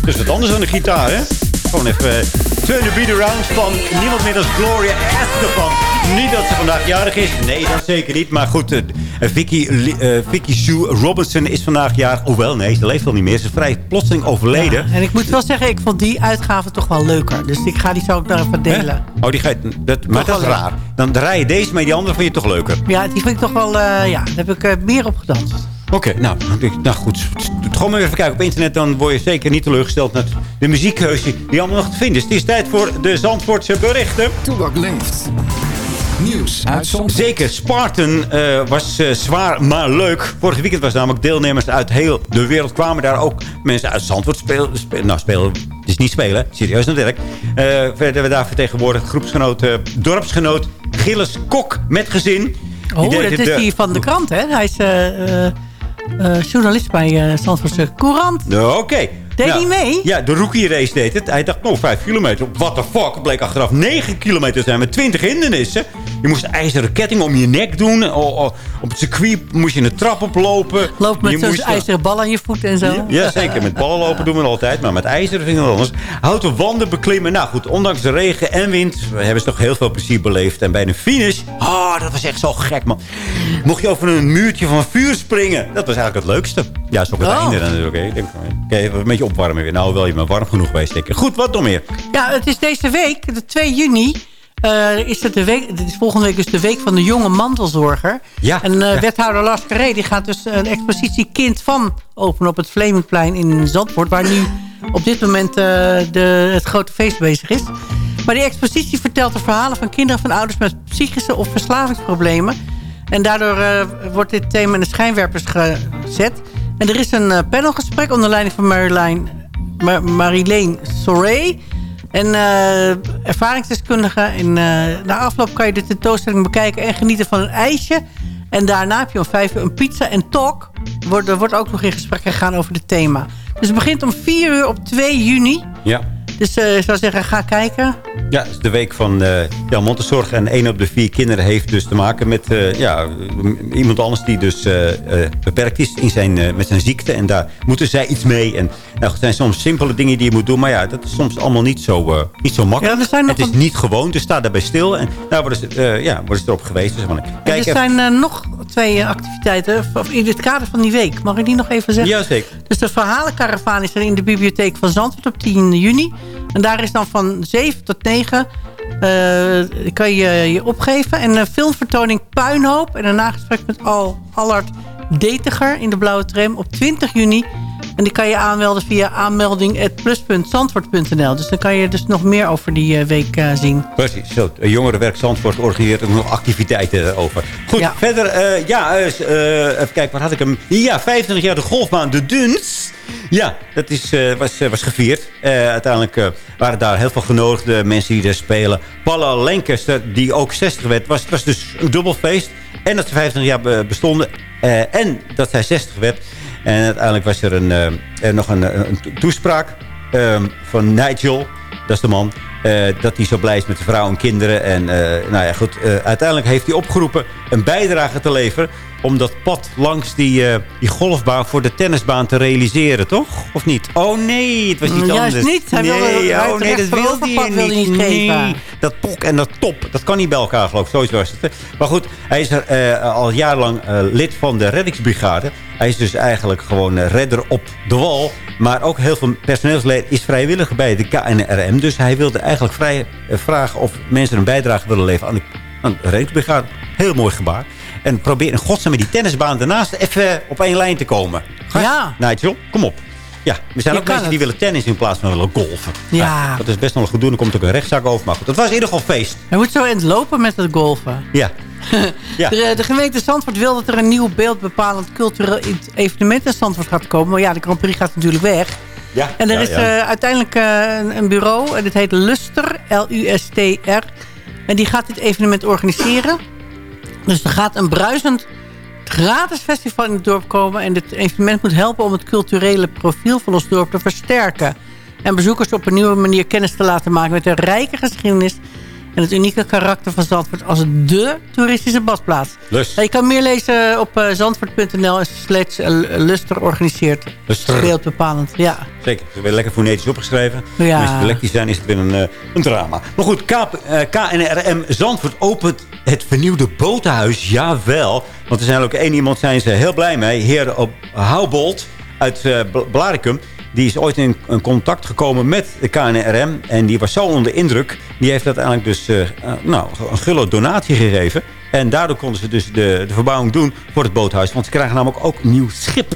Dat is wat anders dan de gitaar, hè? Gewoon even eh, Turn the Beat Around van niemand meer dan Gloria Estefan. Niet dat ze vandaag jarig is. Nee, dat zeker niet. Maar goed, eh, Vicky, eh, Vicky Sue Robinson is vandaag jarig. Hoewel, nee, ze leeft al niet meer. Ze is vrij plotseling overleden. En ik moet wel zeggen, ik vond die uitgave toch wel leuker. Dus ik ga die zo ook nog even delen. Oh, die ga je, dat, maar dat is raar. Dan draai je deze mee, die andere vind je toch leuker. Ja, die vind ik toch wel... ja, daar heb ik meer op gedanst. Oké, nou, nou goed. Gewoon maar even kijken op internet. Dan word je zeker niet teleurgesteld met de muziekkeuze die allemaal nog te vinden is. Het is tijd voor de Zandvoortse berichten. Toebak leeft. Nieuws uit Zandvoort. Zeker, Spartan eh, was eh, zwaar maar leuk. Vorig weekend was namelijk deelnemers uit heel de wereld. Kwamen daar ook mensen uit Zandvoort spelen. spelen nou, spelen, het is niet spelen, serieus natuurlijk. Eh verder hebben we daar vertegenwoordigd groepsgenoot, eh, dorpsgenoot Gilles Kok met gezin. Oh, dat is de- die van de krant, hè? Hij is eh, eh, eh, journalist bij eh Zandvoortse Courant. Oké. Deed hij mee? Ja, de rookie race deed het. Hij dacht, nou, 5 kilometer. What the fuck? Bleek achteraf 9 kilometer te zijn met 20 hindernissen. Je moest een ijzeren ketting om je nek doen. O- o- op het circuit moest je een trap oplopen. Loop met zo'n moest- ijzeren bal aan je voet en zo. Ja, zeker. Met ballen lopen doen we het altijd. Maar met ijzer vind ik het anders. Houten wanden beklimmen. Nou goed, ondanks de regen en wind... hebben ze toch heel veel plezier beleefd. En bij de finish... Oh, dat was echt zo gek, man. Mocht je over een muurtje van vuur springen. Dat was eigenlijk het leukste. Ja, is ook het Oh. einde dan. Ik denk, oké, even een beetje opwarmen weer. Nou, wel je maar warm genoeg ik. Goed, wat nog meer? Ja, het is deze week, de 2 juni... eh, is het de week, het is volgende week dus de week van de jonge mantelzorger. Ja, En eh, ja. wethouder Lars Carré die gaat dus een expositie Kind van openen op het Vlemingplein in Zandvoort. Waar nu op dit moment eh, de, het grote feest bezig is. Maar die expositie vertelt de verhalen van kinderen van ouders met psychische of verslavingsproblemen. En daardoor wordt dit thema in de schijnwerpers gezet. En er is een eh, panelgesprek onder leiding van Marjolein, Mar Marilene Soré. En eh, ervaringsdeskundige. En eh, na afloop kan je de tentoonstelling bekijken en genieten van een ijsje. En daarna heb je om vijf uur een pizza en talk. Er wordt ook nog in gesprek gegaan over het thema. Dus het begint om 4 uur op 2 juni. Ja. Dus eh, ik zou zeggen, ga kijken. Ja, het is de week van eh ja, mantelzorg. En één op de vier kinderen heeft dus te maken met eh, ja, iemand anders die dus beperkt is in zijn, met zijn ziekte. En daar moeten zij iets mee. En nou, het zijn soms simpele dingen die je moet doen. Maar ja, dat is soms allemaal niet zo, niet zo makkelijk. Ja, het is een- niet gewoon, dus sta daarbij stil. En nou worden ze, ja, worden ze erop geweest. Dus van, kijk er even. zijn nog twee activiteiten in het kader van die week. Mag ik die nog even zeggen? Jazeker. Dus de verhalenkaravaan is er in de bibliotheek van Zandvoort op 10 juni. En daar is dan van 7 tot 9 eh, kan je je opgeven. En een filmvertoning Puinhoop. En een nagesprek met Al Allard Detiger in de blauwe tram op 20 juni. En die kan je aanmelden via aanmelding.plus.zandvoort.nl. Dus dan kan je dus nog meer over die eh, week eh, zien. Precies, zo. Het Jongerenwerk Zandvoort organiseert ook nog activiteiten over. Goed, Ja. verder, eh, ja, eh, eh, even kijken, waar had ik hem? Ja, 25 jaar de golfbaan, de Duns. Ja, dat is, eh, was, eh, was gevierd. Eh, uiteindelijk eh, waren daar heel veel genodigde mensen die daar spelen. Paula Lancaster, die ook 60 werd, was, was dus een dubbelfeest. En dat ze 25 jaar be- bestonden. eh, en dat zij 60 werd. En uiteindelijk was er, een, eh, er nog een, to- toespraak ehm, van Nigel. Dat is de man. eh, dat hij zo blij is met zijn vrouw en kinderen. En eh, nou ja, goed. eh, uiteindelijk heeft hij opgeroepen een bijdrage te leveren... om dat pad langs die, eh, die golfbaan voor de tennisbaan te realiseren, toch? Of niet? Oh nee, het was iets Juist anders. niet. Hij wilde- nee, oh had nee, het dat wilde hij wilde niet. niet. Nee, dat pok en dat top, dat kan niet bij elkaar geloof ik. Zoiets was het. Maar goed, hij is er eh, al jarenlang eh, lid van de reddingsbrigade. Hij is dus eigenlijk gewoon redder op de wal. Maar ook heel veel personeelsleden is vrijwilliger bij de KNRM. Dus hij wilde eigenlijk vrij vragen of mensen een bijdrage willen leveren aan de, aan de reddingsbrigade. Heel mooi gebaar. En probeer in godsnaam met die tennisbaan daarnaast even op één lijn te komen. Gast, Ja. Nigel, kom op. Ja, er zijn Je ook mensen die willen tennis in plaats van willen golfen. Ja. Dat is best wel een gedoe. Er komt ook een rechtszaak over. Maar goed, het was in ieder geval feest. Hij moet zo in het lopen met het golfen. Ja. ja. De, de gemeente Zandvoort wil dat er een nieuw beeldbepalend cultureel evenement in Zandvoort gaat komen. Maar ja, de Grand Prix gaat natuurlijk weg. Ja, En er ja, is ja. eh, uiteindelijk eh, een, een bureau. En het heet Luster, L-U-S-T-R. En die gaat dit evenement organiseren. Dus er gaat een bruisend gratis festival in het dorp komen. En dit evenement moet helpen om het culturele profiel van ons dorp te versterken. En bezoekers op een nieuwe manier kennis te laten maken met de rijke geschiedenis... en het unieke karakter van Zandvoort als dé toeristische badplaats. Lust. Je kan meer lezen op eh, zandvoort.nl en slash eh, Luster organiseert. Luster. Beeldbepalend, ja. Zeker. Ze weer lekker fonetisch opgeschreven. Ja. Als zijn, is het weer een, eh, een drama. Maar goed, KNRM Zandvoort opent het vernieuwde botenhuis. Jawel. Want er zijn ook één iemand, zijn ze heel blij mee. Heer Houbold uit eh, Bl- Blaricum. Die is ooit in, in contact gekomen met de KNRM. En die was zo onder indruk. Die heeft uiteindelijk dus eh, eh, nou, een gulle donatie gegeven. En daardoor konden ze dus de, de verbouwing doen voor het boothuis. Want ze krijgen namelijk ook een nieuw schip.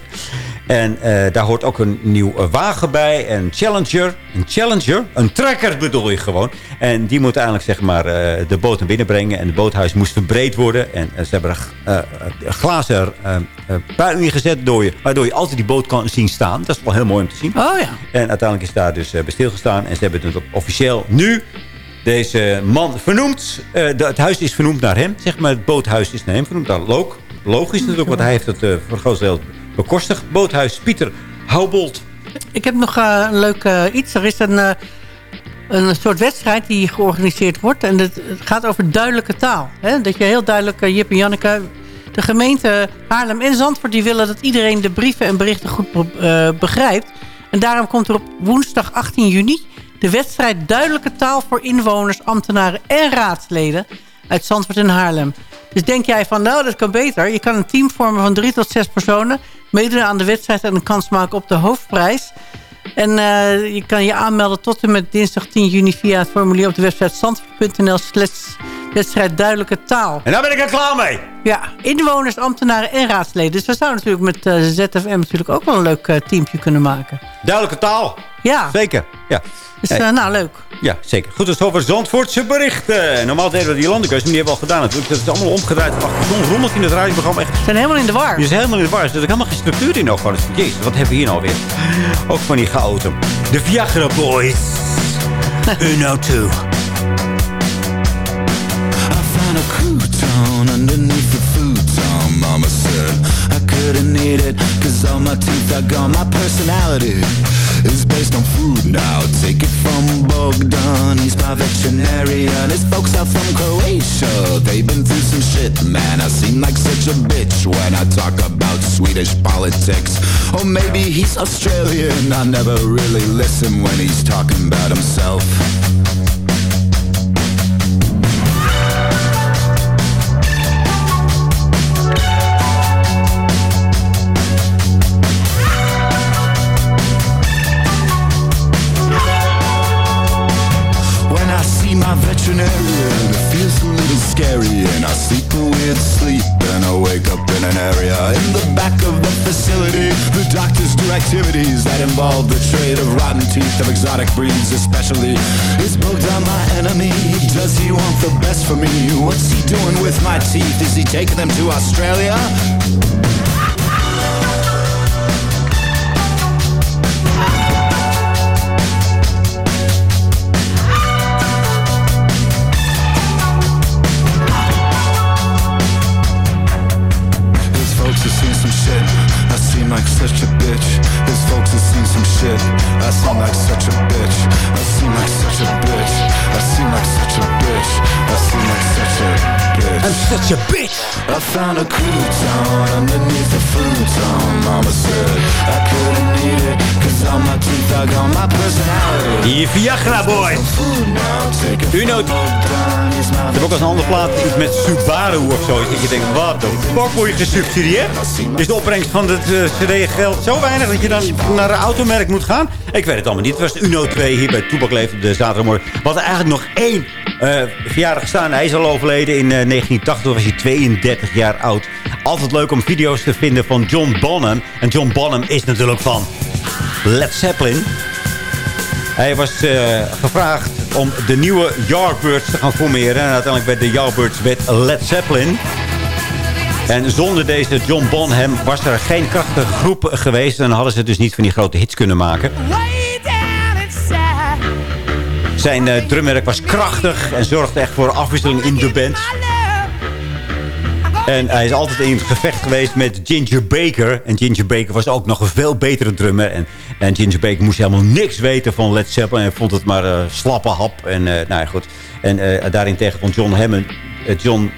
En eh, daar hoort ook een nieuw eh, wagen bij. Een Challenger. Een Challenger. Een trekker bedoel je gewoon. En die moet eigenlijk zeg maar, eh, de boot naar binnen brengen. En het boothuis moest verbreed worden. En ze hebben er glazen uh, puin ingezet. Waardoor je, waardoor je altijd die boot kan zien staan. Dat is wel heel mooi om te zien. Oh ja. En uiteindelijk is daar dus bij stilgestaan. En ze hebben het officieel nu deze man vernoemd. De- het huis is vernoemd naar hem. Zeg maar, het boothuis is naar hem vernoemd. Nou, lo- logisch natuurlijk, want hij heeft het eh, voor een groot deel bekostigd. Boothuis Pieter Houbold Ik heb nog eh, een leuk eh, iets. Er is een, eh, een soort wedstrijd die georganiseerd wordt. En het, gaat over duidelijke taal. Hè? Dat je heel duidelijk, Jip en Janneke... De gemeente Haarlem en Zandvoort die willen dat iedereen de brieven en berichten goed begrijpt. En daarom komt er op woensdag 18 juni de wedstrijd Duidelijke Taal voor inwoners, ambtenaren en raadsleden uit Zandvoort en Haarlem. Dus denk jij van, nou, dat kan beter. Je kan een team vormen van drie tot zes personen. Meedoen aan de wedstrijd en een kans maken op de hoofdprijs. En eh, je kan je aanmelden tot en met dinsdag 10 juni... via het formulier op de website zandvoort.nl slash wedstrijd duidelijke taal. En daar ben ik er klaar mee. Ja, inwoners, ambtenaren en raadsleden. Dus we zouden natuurlijk met eh, ZFM natuurlijk ook wel een leuk uh, teampje kunnen maken. Duidelijke taal. Ja. Zeker, ja. Dus uh, nou, leuk. Ja, zeker. Goed, dus over Zandvoortse berichten. Normaal deden we die landenkeuze, maar die hebben we al gedaan natuurlijk. Dat is allemaal omgedraaid. Achtergrond rommelt in het radioprogramma. Echt. Ze zijn helemaal in de war. Die zijn helemaal in de war. Er zit ook helemaal geen structuur in nog. Gewoon. Jezus, wat hebben we hier nou weer? Ook van die chaoten. De Viagra Boys. Uno 2. found a crouton underneath the futon Mama said I couldn't eat it Cause all my teeth are gone My personality is based on food. Now Take it from Bogdan. He's my veterinarian His folks are from Croatia. They've been through some shit. Man, I seem like such a bitch When I talk about Swedish politics. Or maybe he's Australian. I never really listen when he's talking about himself activities that involve the trade of rotten teeth of exotic breeds, especially. Is Bogdan my enemy? Does he want the best for me? What's he doing with my teeth? Is he taking them to Australia? Such a bitch. I found a crouton underneath the futon. Mama said I couldn't eat it. Cause all my teeth are gone. My personality. Die Viagra Boys. Uno. Ik heb ook als een andere plaat iets met Subaru of zo. Dat je denkt, wat de fuck word je gesubsidieerd? Is de opbrengst van het uh, cd geld zo weinig dat je dan naar een automerk moet gaan? Ik weet het allemaal niet. Het was Uno 2 hier bij Leef op de zaterdagmorgen. We hadden eigenlijk nog één uh, verjaardag staan. Hij is al overleden in uh, 1980. Toen was hij 32 jaar oud. Altijd leuk om video's te vinden van John Bonham. En John Bonham is natuurlijk van Led Zeppelin. Hij was uh, gevraagd om de nieuwe Yardbirds te gaan formeren. En uiteindelijk werd de Yardbirds met Led Zeppelin. En zonder deze John Bonham was er geen krachtige groep geweest. En hadden ze dus niet van die grote hits kunnen maken. Zijn uh, drumwerk was krachtig en zorgde echt voor afwisseling in de band. En hij is altijd in het gevecht geweest met Ginger Baker. En Ginger Baker was ook nog een veel betere drummer. En, en Ginger Baker moest helemaal niks weten van Led Zeppelin. En vond het maar uh, slappe hap. En uh, nou ja, goed. En uh, daarin tegen vond John Hammond... John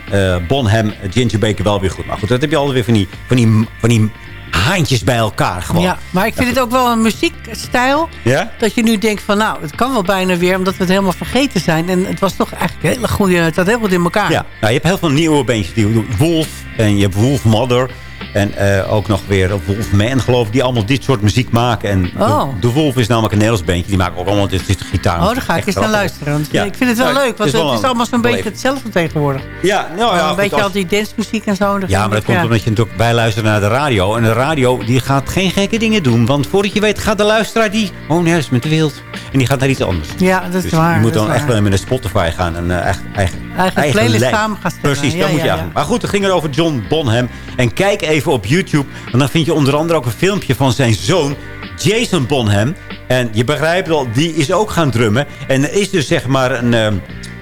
Bonham, Ginger Baker wel weer goed. Maar goed, dat heb je altijd weer van die, van die, van die haantjes bij elkaar gewoon. Ja, maar ik vind het ook wel een muziekstijl. Ja? Dat je nu denkt van nou, het kan wel bijna weer. Omdat we het helemaal vergeten zijn. En het was toch eigenlijk een hele goede... Het zat heel goed in elkaar. Ja, nou, je hebt heel veel nieuwe bandjes. Die doen Wolf en je hebt Wolf Mother. En uh, ook nog weer Wolfman, geloof ik, die allemaal dit soort muziek maken. En oh. de, de, Wolf is namelijk een Nederlands bandje. Die maken ook allemaal dit, dit gitaar. Oh, daar ga ik eens naar luisteren. Want ja. Ik vind het wel ja, leuk, want is het is allemaal zo'n beetje hetzelfde tegenwoordig. Ja, nou ja. Een beetje als... al die dancemuziek en zo. Ja, maar dat komt omdat je natuurlijk bij luistert naar de radio. En de radio die gaat geen gekke dingen doen. Want voordat je weet gaat de luisteraar die... Oh nee, is met de wild. En die gaat naar iets anders. Ja, dat is dus waar. Je moet dan echt wel met een Spotify gaan. En uh, echt, eigen, eigen, eigen playlist samen gaan stellen. Precies, ja, dat moet je ja, Maar goed, het ging er over John Bonham. En kijk even op YouTube. Want dan vind je onder andere ook een filmpje van zijn zoon... Jason Bonham. En je begrijpt al, die is ook gaan drummen. En er is dus zeg maar een... Uh,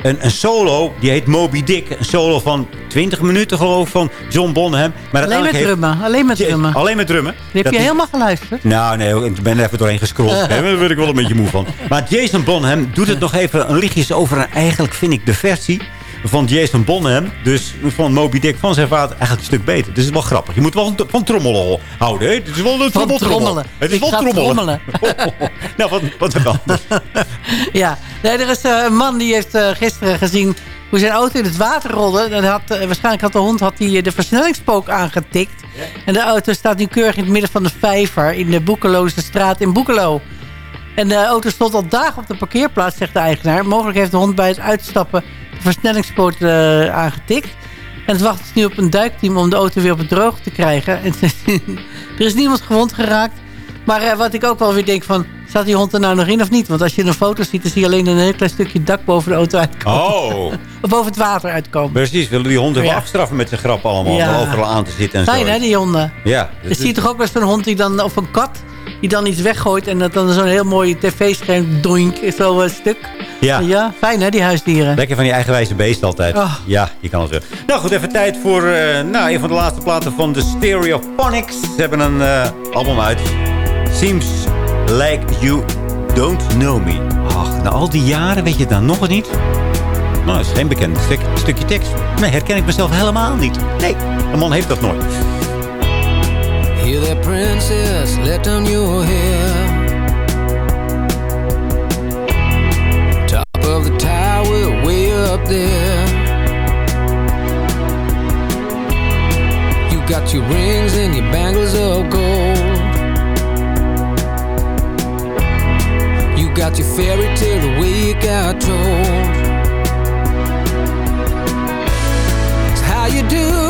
een, een solo, die heet Moby Dick. Een solo van 20 minuten geloof ik van John Bonham. Maar Alleen met heeft- drummen. Alleen met drummen. Alleen met drummen. Die heb Dat je helemaal geluisterd. nou, nee, ik ben er even doorheen gescrollt. Daar ben ik wel een beetje moe van. Maar Jason Bonham doet het nog even een lichtjes over. En eigenlijk vind ik de versie van Jason Bonham, dus van Moby Dick, van zijn vader, eigenlijk een stuk beter. Dus het is wel grappig. Je moet wel van, trommelen houden. Hè? Het is wel een trommeltrommel. trommelen. Het is Ik wel trommelen. nou, wat, wat anders. Ja, nee, er is eh, een man die heeft eh, gisteren gezien hoe zijn auto in het water rolde. En had, eh, waarschijnlijk had de hond had die, de versnellingspook aangetikt. En de auto staat nu keurig in het midden van de vijver... in de Boekeloze straat in Boekelo. En de auto stond al dagen op de parkeerplaats, zegt de eigenaar. Mogelijk heeft de hond bij het uitstappen de versnellingspoot eh, aangetikt. En het wacht dus nu op een duikteam om de auto weer op het droog te krijgen. En er is niemand gewond geraakt. Maar eh, wat ik ook wel weer denk van... Staat die hond er nou nog in of niet? Want als je een foto ziet, dan zie je alleen een heel klein stukje dak boven de auto uitkomen. Oh, Of boven het water uitkomen. precies. Willen die honden wel Ja. afstraffen met zijn grappen allemaal. Ja. Om overal aan te zitten en Fijn zo. hè, die honden. Ja. Je ziet toch ook wel eens een hond die dan, of een kat... die dan iets weggooit en dat dan zo'n heel mooi tv-scherm doink, zo een stuk. Ja. ja, fijn hè, die huisdieren. Lekker van die eigenwijze beest altijd. Oh. Ja, je kan het wel. Nou goed, even tijd voor eh, nou, een van de laatste platen van de Stereophonics. Ze hebben een eh, album uit. Seems like you don't know me. Ach, na al die jaren weet je het dan nog niet? Nou, dat is geen bekend stuk, stukje tekst. Nee, herken ik mezelf helemaal niet. Nee, een man heeft dat nooit. Hear that princess, let down your hair. Top of the tower, way up there. You got your rings and your bangles of gold. You got your fairy tale the way you got told. So how you doing?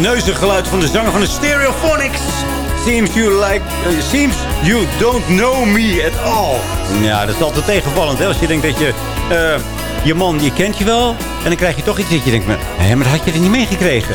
Het neuzengeluid van de zanger van de Stereophonics. Seems you like... eh, seems you don't know me at all. Ja, dat is altijd tegenvallend. Hè? Als je denkt dat je... eh, je man, je kent je wel. En dan krijg je toch iets dat je denkt, hé, maar dat had je er niet meegekregen.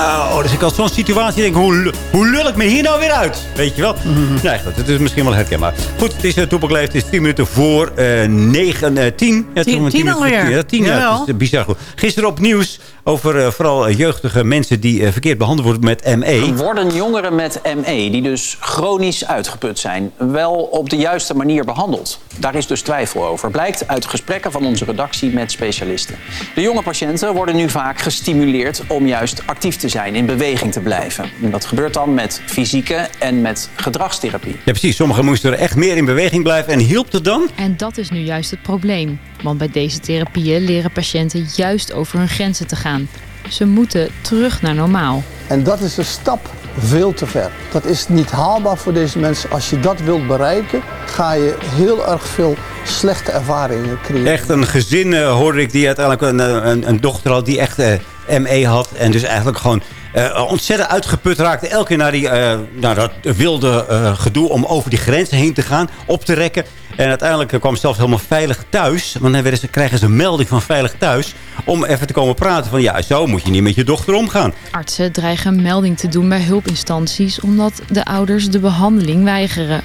Oh, dus ik had zo'n situatie denk, hoe, hoe lul ik me hier nou weer uit? Weet je wel? Nee, goed, het is misschien wel herkenbaar. Goed, het is uh, Toepakleef, het is 10 minuten voor eh 9, eh 10. Ja, Tien- toen- tien minuten voor alweer. tien. Ja, 10, ja, Jawel. het is eh, bizar goed. Gisteren op nieuws over eh, vooral eh, jeugdige mensen die eh, verkeerd behandeld worden met ME. Worden jongeren met ME, die dus chronisch uitgeput zijn, wel op de juiste manier behandeld? Daar is dus twijfel over. Blijkt uit gesprekken van onze redactie met specialisten. De jonge patiënten worden nu vaak gestimuleerd om juist actief te zijn, in beweging te blijven. En dat gebeurt dan met fysieke en met gedragstherapie. Ja, precies. Sommigen moesten er echt meer in beweging blijven. En hielp het dan? En dat is nu juist het probleem. Want bij deze therapieën leren patiënten juist over hun grenzen te gaan. Ze moeten terug naar normaal. En dat is een stap veel te ver. Dat is niet haalbaar voor deze mensen. Als je dat wilt bereiken, ga je heel erg veel slechte ervaringen creëren. Echt een gezin eh, hoorde ik die uiteindelijk een, eh, een, een dochter had die echt eh, ME had. En dus eigenlijk gewoon eh, ontzettend uitgeput raakte. Elke keer naar, die, naar dat wilde eh, gedoe om over die grenzen heen te gaan. Op te rekken. En uiteindelijk kwam ze zelfs helemaal veilig thuis. Want dan ze, krijgen ze een melding van veilig thuis. Om even te komen praten van ja, zo moet je niet met je dochter omgaan. Artsen dreigen een melding te doen bij hulpinstanties omdat de ouders de behandeling weigeren.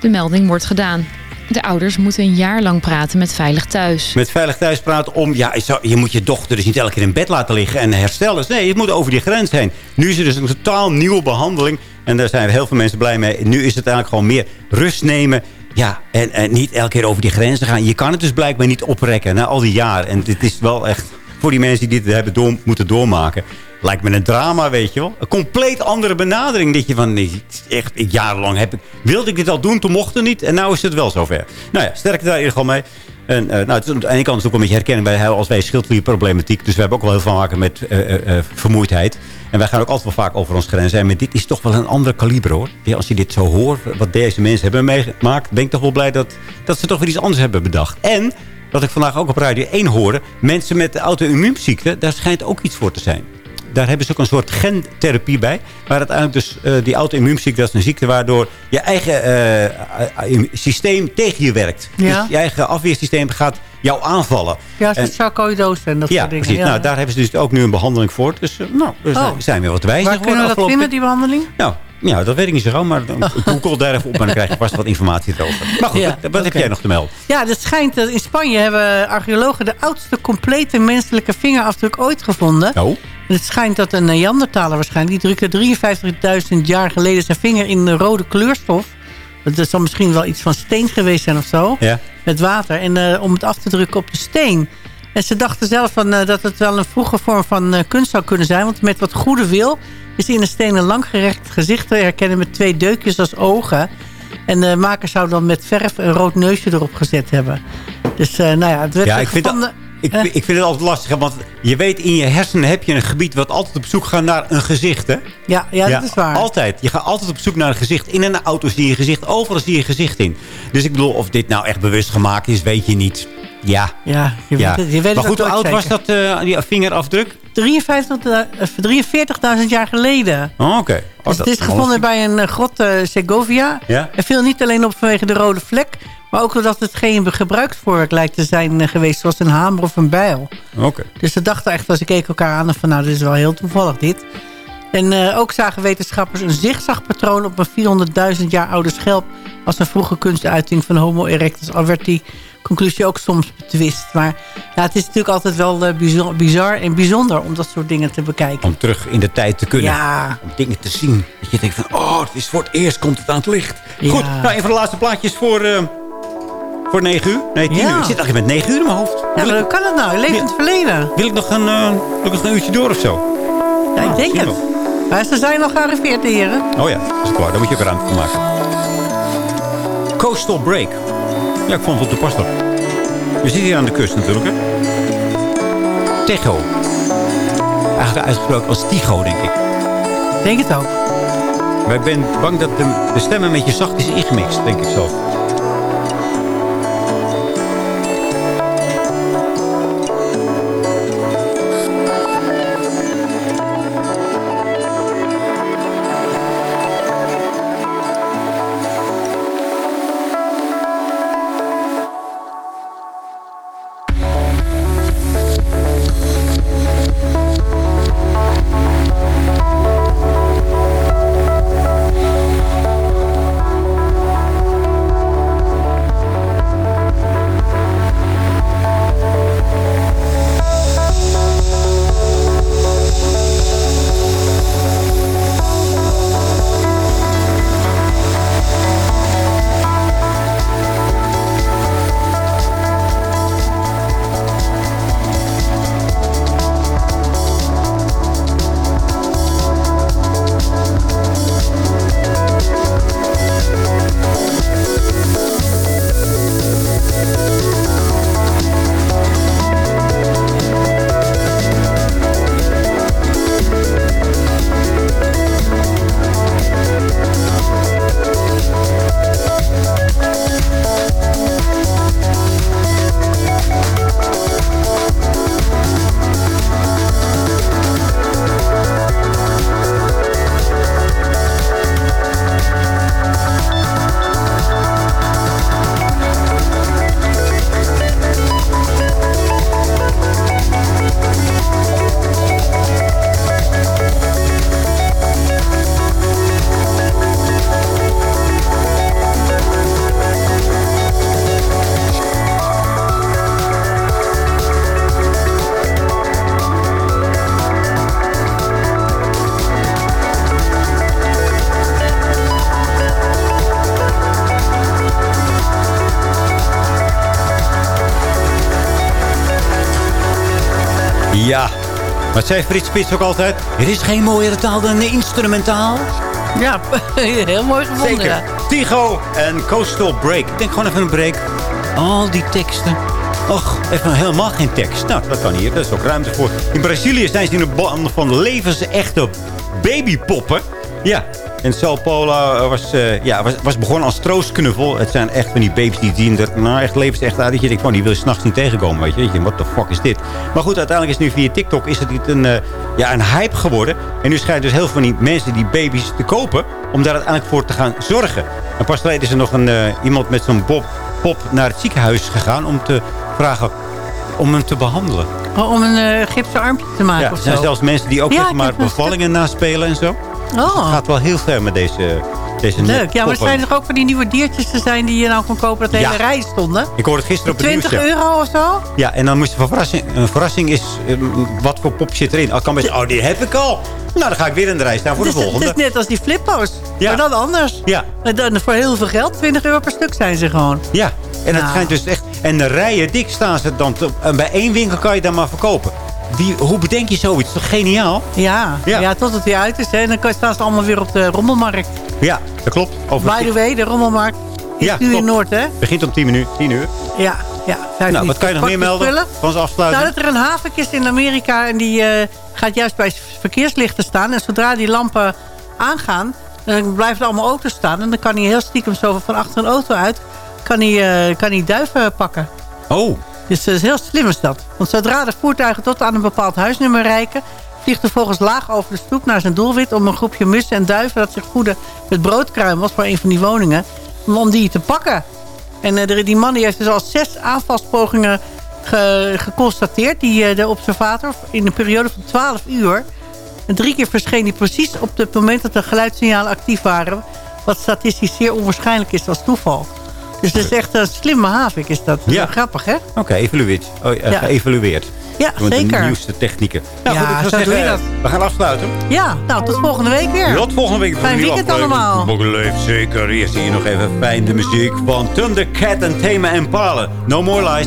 De melding wordt gedaan. De ouders moeten een jaar lang praten met Veilig Thuis. Met veilig thuis praten om... Ja, je moet je dochter dus niet elke keer in bed laten liggen en herstellen. Nee, je moet over die grens heen. Nu is er dus een totaal nieuwe behandeling. En daar zijn heel veel mensen blij mee. Nu is het eigenlijk gewoon meer rust nemen. Ja, en, en niet elke keer over die grenzen gaan. Je kan het dus blijkbaar niet oprekken na al die jaren. En dit is wel echt voor die mensen die dit hebben door, moeten doormaken. Lijkt me een drama, weet je wel. Een compleet andere benadering. Dat je van, echt, jarenlang heb ik, wilde ik dit al doen, toen mocht het niet. En nu is het wel zover. Nou ja, sterkte daar in ieder geval mee. En, eh, nou, het is aan de ene kant is ook een beetje herkenning bij als wij schildklierproblematiek. Dus we hebben ook wel heel veel maken met eh, eh, vermoeidheid. En wij gaan ook altijd wel vaak over ons grenzen. En maar dit is toch wel een ander kaliber hoor. Ja, als je dit zo hoort, wat deze mensen hebben meegemaakt... ben ik toch wel blij dat, dat ze toch weer iets anders hebben bedacht. En, wat ik vandaag ook op Radio 1 hoorde... mensen met auto-immuunziekte, daar schijnt ook iets voor te zijn daar hebben ze ook een soort gentherapie bij. Waar uiteindelijk dus eh, die auto-immuunziekte, dat is een ziekte waardoor je eigen eh, systeem tegen je werkt. Ja. Dus je eigen afweersysteem gaat jou aanvallen. Ja, zoals sarcoidose en dat ja, soort dingen. precies. Nou, daar hebben ze dus ook nu een behandeling voor. Dus eh, nou, we zijn, Oh. zijn weer wat wijzer Waar kunnen we dat afgelopen- vinden, die behandeling? Nou, ja, dat weet ik niet zo gauw, maar dan google daar even op en dan krijg je vast wat informatie erover. Maar goed, Ja, wat, wat heb jij nog te melden? Ja, het schijnt dat in Spanje hebben archeologen de oudste complete menselijke vingerafdruk ooit gevonden. Oh. En het schijnt dat een Neandertaler waarschijnlijk, die drukte 53.000 jaar geleden zijn vinger in de rode kleurstof. Dat zal misschien wel iets van steen geweest zijn of zo. Ja. Met water. En eh, om het af te drukken op de steen. En ze dachten zelf van, eh, dat het wel een vroege vorm van eh, kunst zou kunnen zijn. Want met wat goede wil is in de steen een langgerekt gezicht te herkennen met twee deukjes als ogen. En de maker zou dan met verf een rood neusje erop gezet hebben. Dus nou ja, het werd Ja, ik vind, dat. Ik, ik vind het altijd lastig, want je weet in je hersenen heb je een gebied wat altijd op zoek gaat naar een gezicht, hè? Ja, ja, dat is waar. Altijd. Je gaat altijd op zoek naar een gezicht. In een auto zie je een gezicht, overal zie je een gezicht in. Dus ik bedoel, of dit nou echt bewust gemaakt is, weet je niet. Ja. Ja, je ja. weet het, je weet maar goed, hoe oud was dat, eh, die vingerafdruk? 53, eh, 43.000 jaar geleden. Oh, oké. Oh, Dus het is gevonden bij een eh, grot eh, Segovia. Ja? Er viel niet alleen op vanwege de rode vlek... maar ook doordat het geen gebruiksvoorwerk lijkt te zijn eh, geweest... zoals een hamer of een bijl. Oké. Dus ze dachten echt, als ze keken elkaar aan... van nou, dit is wel heel toevallig dit. En eh, ook zagen wetenschappers een zigzagpatroon... op een 400.000 jaar oude schelp... als een vroege kunstuiting van Homo erectus. Al werd die conclusie ook soms betwist. Maar ja, het is natuurlijk altijd wel eh, bizar, bizar en bijzonder... om dat soort dingen te bekijken. Om terug in de tijd te kunnen. Ja. Om dingen te zien. Dat je denkt van, oh, het is voor het eerst komt het aan het licht. Ja. Goed, nou, een van de laatste plaatjes voor, eh, voor 9 uur. Nee, 10 Ja. uur. Ik zit eigenlijk met 9 uur in mijn hoofd. Ja, maar hoe kan het nou? Je leeft in het verleden. Wil ik nog een, eh, wil ik nog een uurtje door of zo? Ja, ik denk zie het. wel. Maar ze zijn nog gearriveerd, de heren. Oh ja, dat is klaar. Daar moet je ook ruimte voor maken. Coastal Break. Ja, ik vond het toepasselijk. We zitten hier aan de kust natuurlijk, hè? Techo. Eigenlijk uitgesproken als Tigo, denk ik. Denk het ook. Maar ik ben bang dat de, de stem een beetje zacht is ingemixt, denk ik zo. Wat zei Frits Spits ook altijd? Er is geen mooiere taal dan een instrumentaal. Ja, heel mooi gevonden. Zeker. ja. Tigo en Coastal Break. Ik denk gewoon even een break. Al die teksten. Och, even helemaal geen tekst. Nou, dat kan hier. Dat is ook ruimte voor. In Brazilië zijn ze in de band van levensechte babypoppen. Ja. En Sao Paulo eh, was, eh, ja, was, was begonnen als troostknuffel. Het zijn echt van die baby's die zien er nou echt levensecht uit. Dat je denkt, van, die wil je s'nachts niet tegenkomen. Weet je, je, what the fuck is dit? Maar goed, uiteindelijk is nu via TikTok is het een, eh, ja, een hype geworden. En nu schijnen dus heel veel van die mensen die baby's te kopen. Om daar uiteindelijk voor te gaan zorgen. En pas geleden is er nog een, iemand met zo'n pop, pop naar het ziekenhuis gegaan. Om te vragen om hem te behandelen. Oh, om een gipsen armpje te maken Ja, er zijn zelfs mensen die ook Ja, zeg maar bevallingen naspelen en zo. Dus Oh. het gaat wel heel ver met deze, deze Leuk. Ja, maar er zijn toch ook van die nieuwe diertjes te zijn die je nou kon kopen dat de Ja. hele rij stonden? Ik hoorde het gisteren op nieuws. 20 ja. euro of zo? Ja, en dan moest je van verrassing... Een verrassing is, eh, wat voor pop zit erin? Al kan best, oh, die heb ik al. Nou, dan ga ik weer in de rij staan voor de het, is, het volgende. is net als die flippo's. Ja. Maar dan anders. Ja. En dan voor heel veel geld. 20 euro per stuk zijn ze gewoon. Ja, en het Nou. schijnt dus echt... En de rijen dik staan ze dan... te- bij één winkel kan je dan maar verkopen. Wie, hoe bedenk je zoiets? Toch geniaal? Ja, Ja. ja. tot het weer uit is. Hè. En dan staan ze allemaal weer op de rommelmarkt. Ja, dat klopt. Over By the way, de rommelmarkt is Ja, nu klopt. in Noord, hè? Begint om 10 minuten, 10 uur. Ja, ja. Nou, wat kan je nog meer melden van zijn afsluiting? Nou, dat er een havenk is in Amerika en die eh, gaat juist bij verkeerslichten staan. En zodra die lampen aangaan, dan blijven er allemaal auto's staan. En dan kan hij heel stiekem zo van achter een auto uit, kan hij, eh, kan hij duiven pakken. Oh. Dus is heel slim is dat. Want zodra de voertuigen tot aan een bepaald huisnummer reiken... vliegt de vogels laag over de stoep naar zijn doelwit... om een groepje mussen en duiven dat zich voeden met broodkruim was... voor een van die woningen, om, die te pakken. En de- die man die heeft dus al zes aanvalspogingen ge- geconstateerd... Die, eh, de observator, in een periode van 12 uur. En drie keer verscheen hij precies op het moment dat de geluidssignalen actief waren... wat statistisch zeer onwaarschijnlijk is als toeval. Dus dat is echt een slimme havik, is dat. Ja. Grappig, hè? Oké, evalueerd. Oh, eh, Ja. geëvalueerd. Ja, Met de zeker. nieuwste technieken. Nou, Ja, goed, ik doe je dat. we gaan afsluiten. Ja, nou, tot volgende week weer. Tot volgende week. Fijn weekend allemaal. Leef zeker. Eerst hier nog even fijn de muziek van Thundercat en Thema en Palen. No More Lies.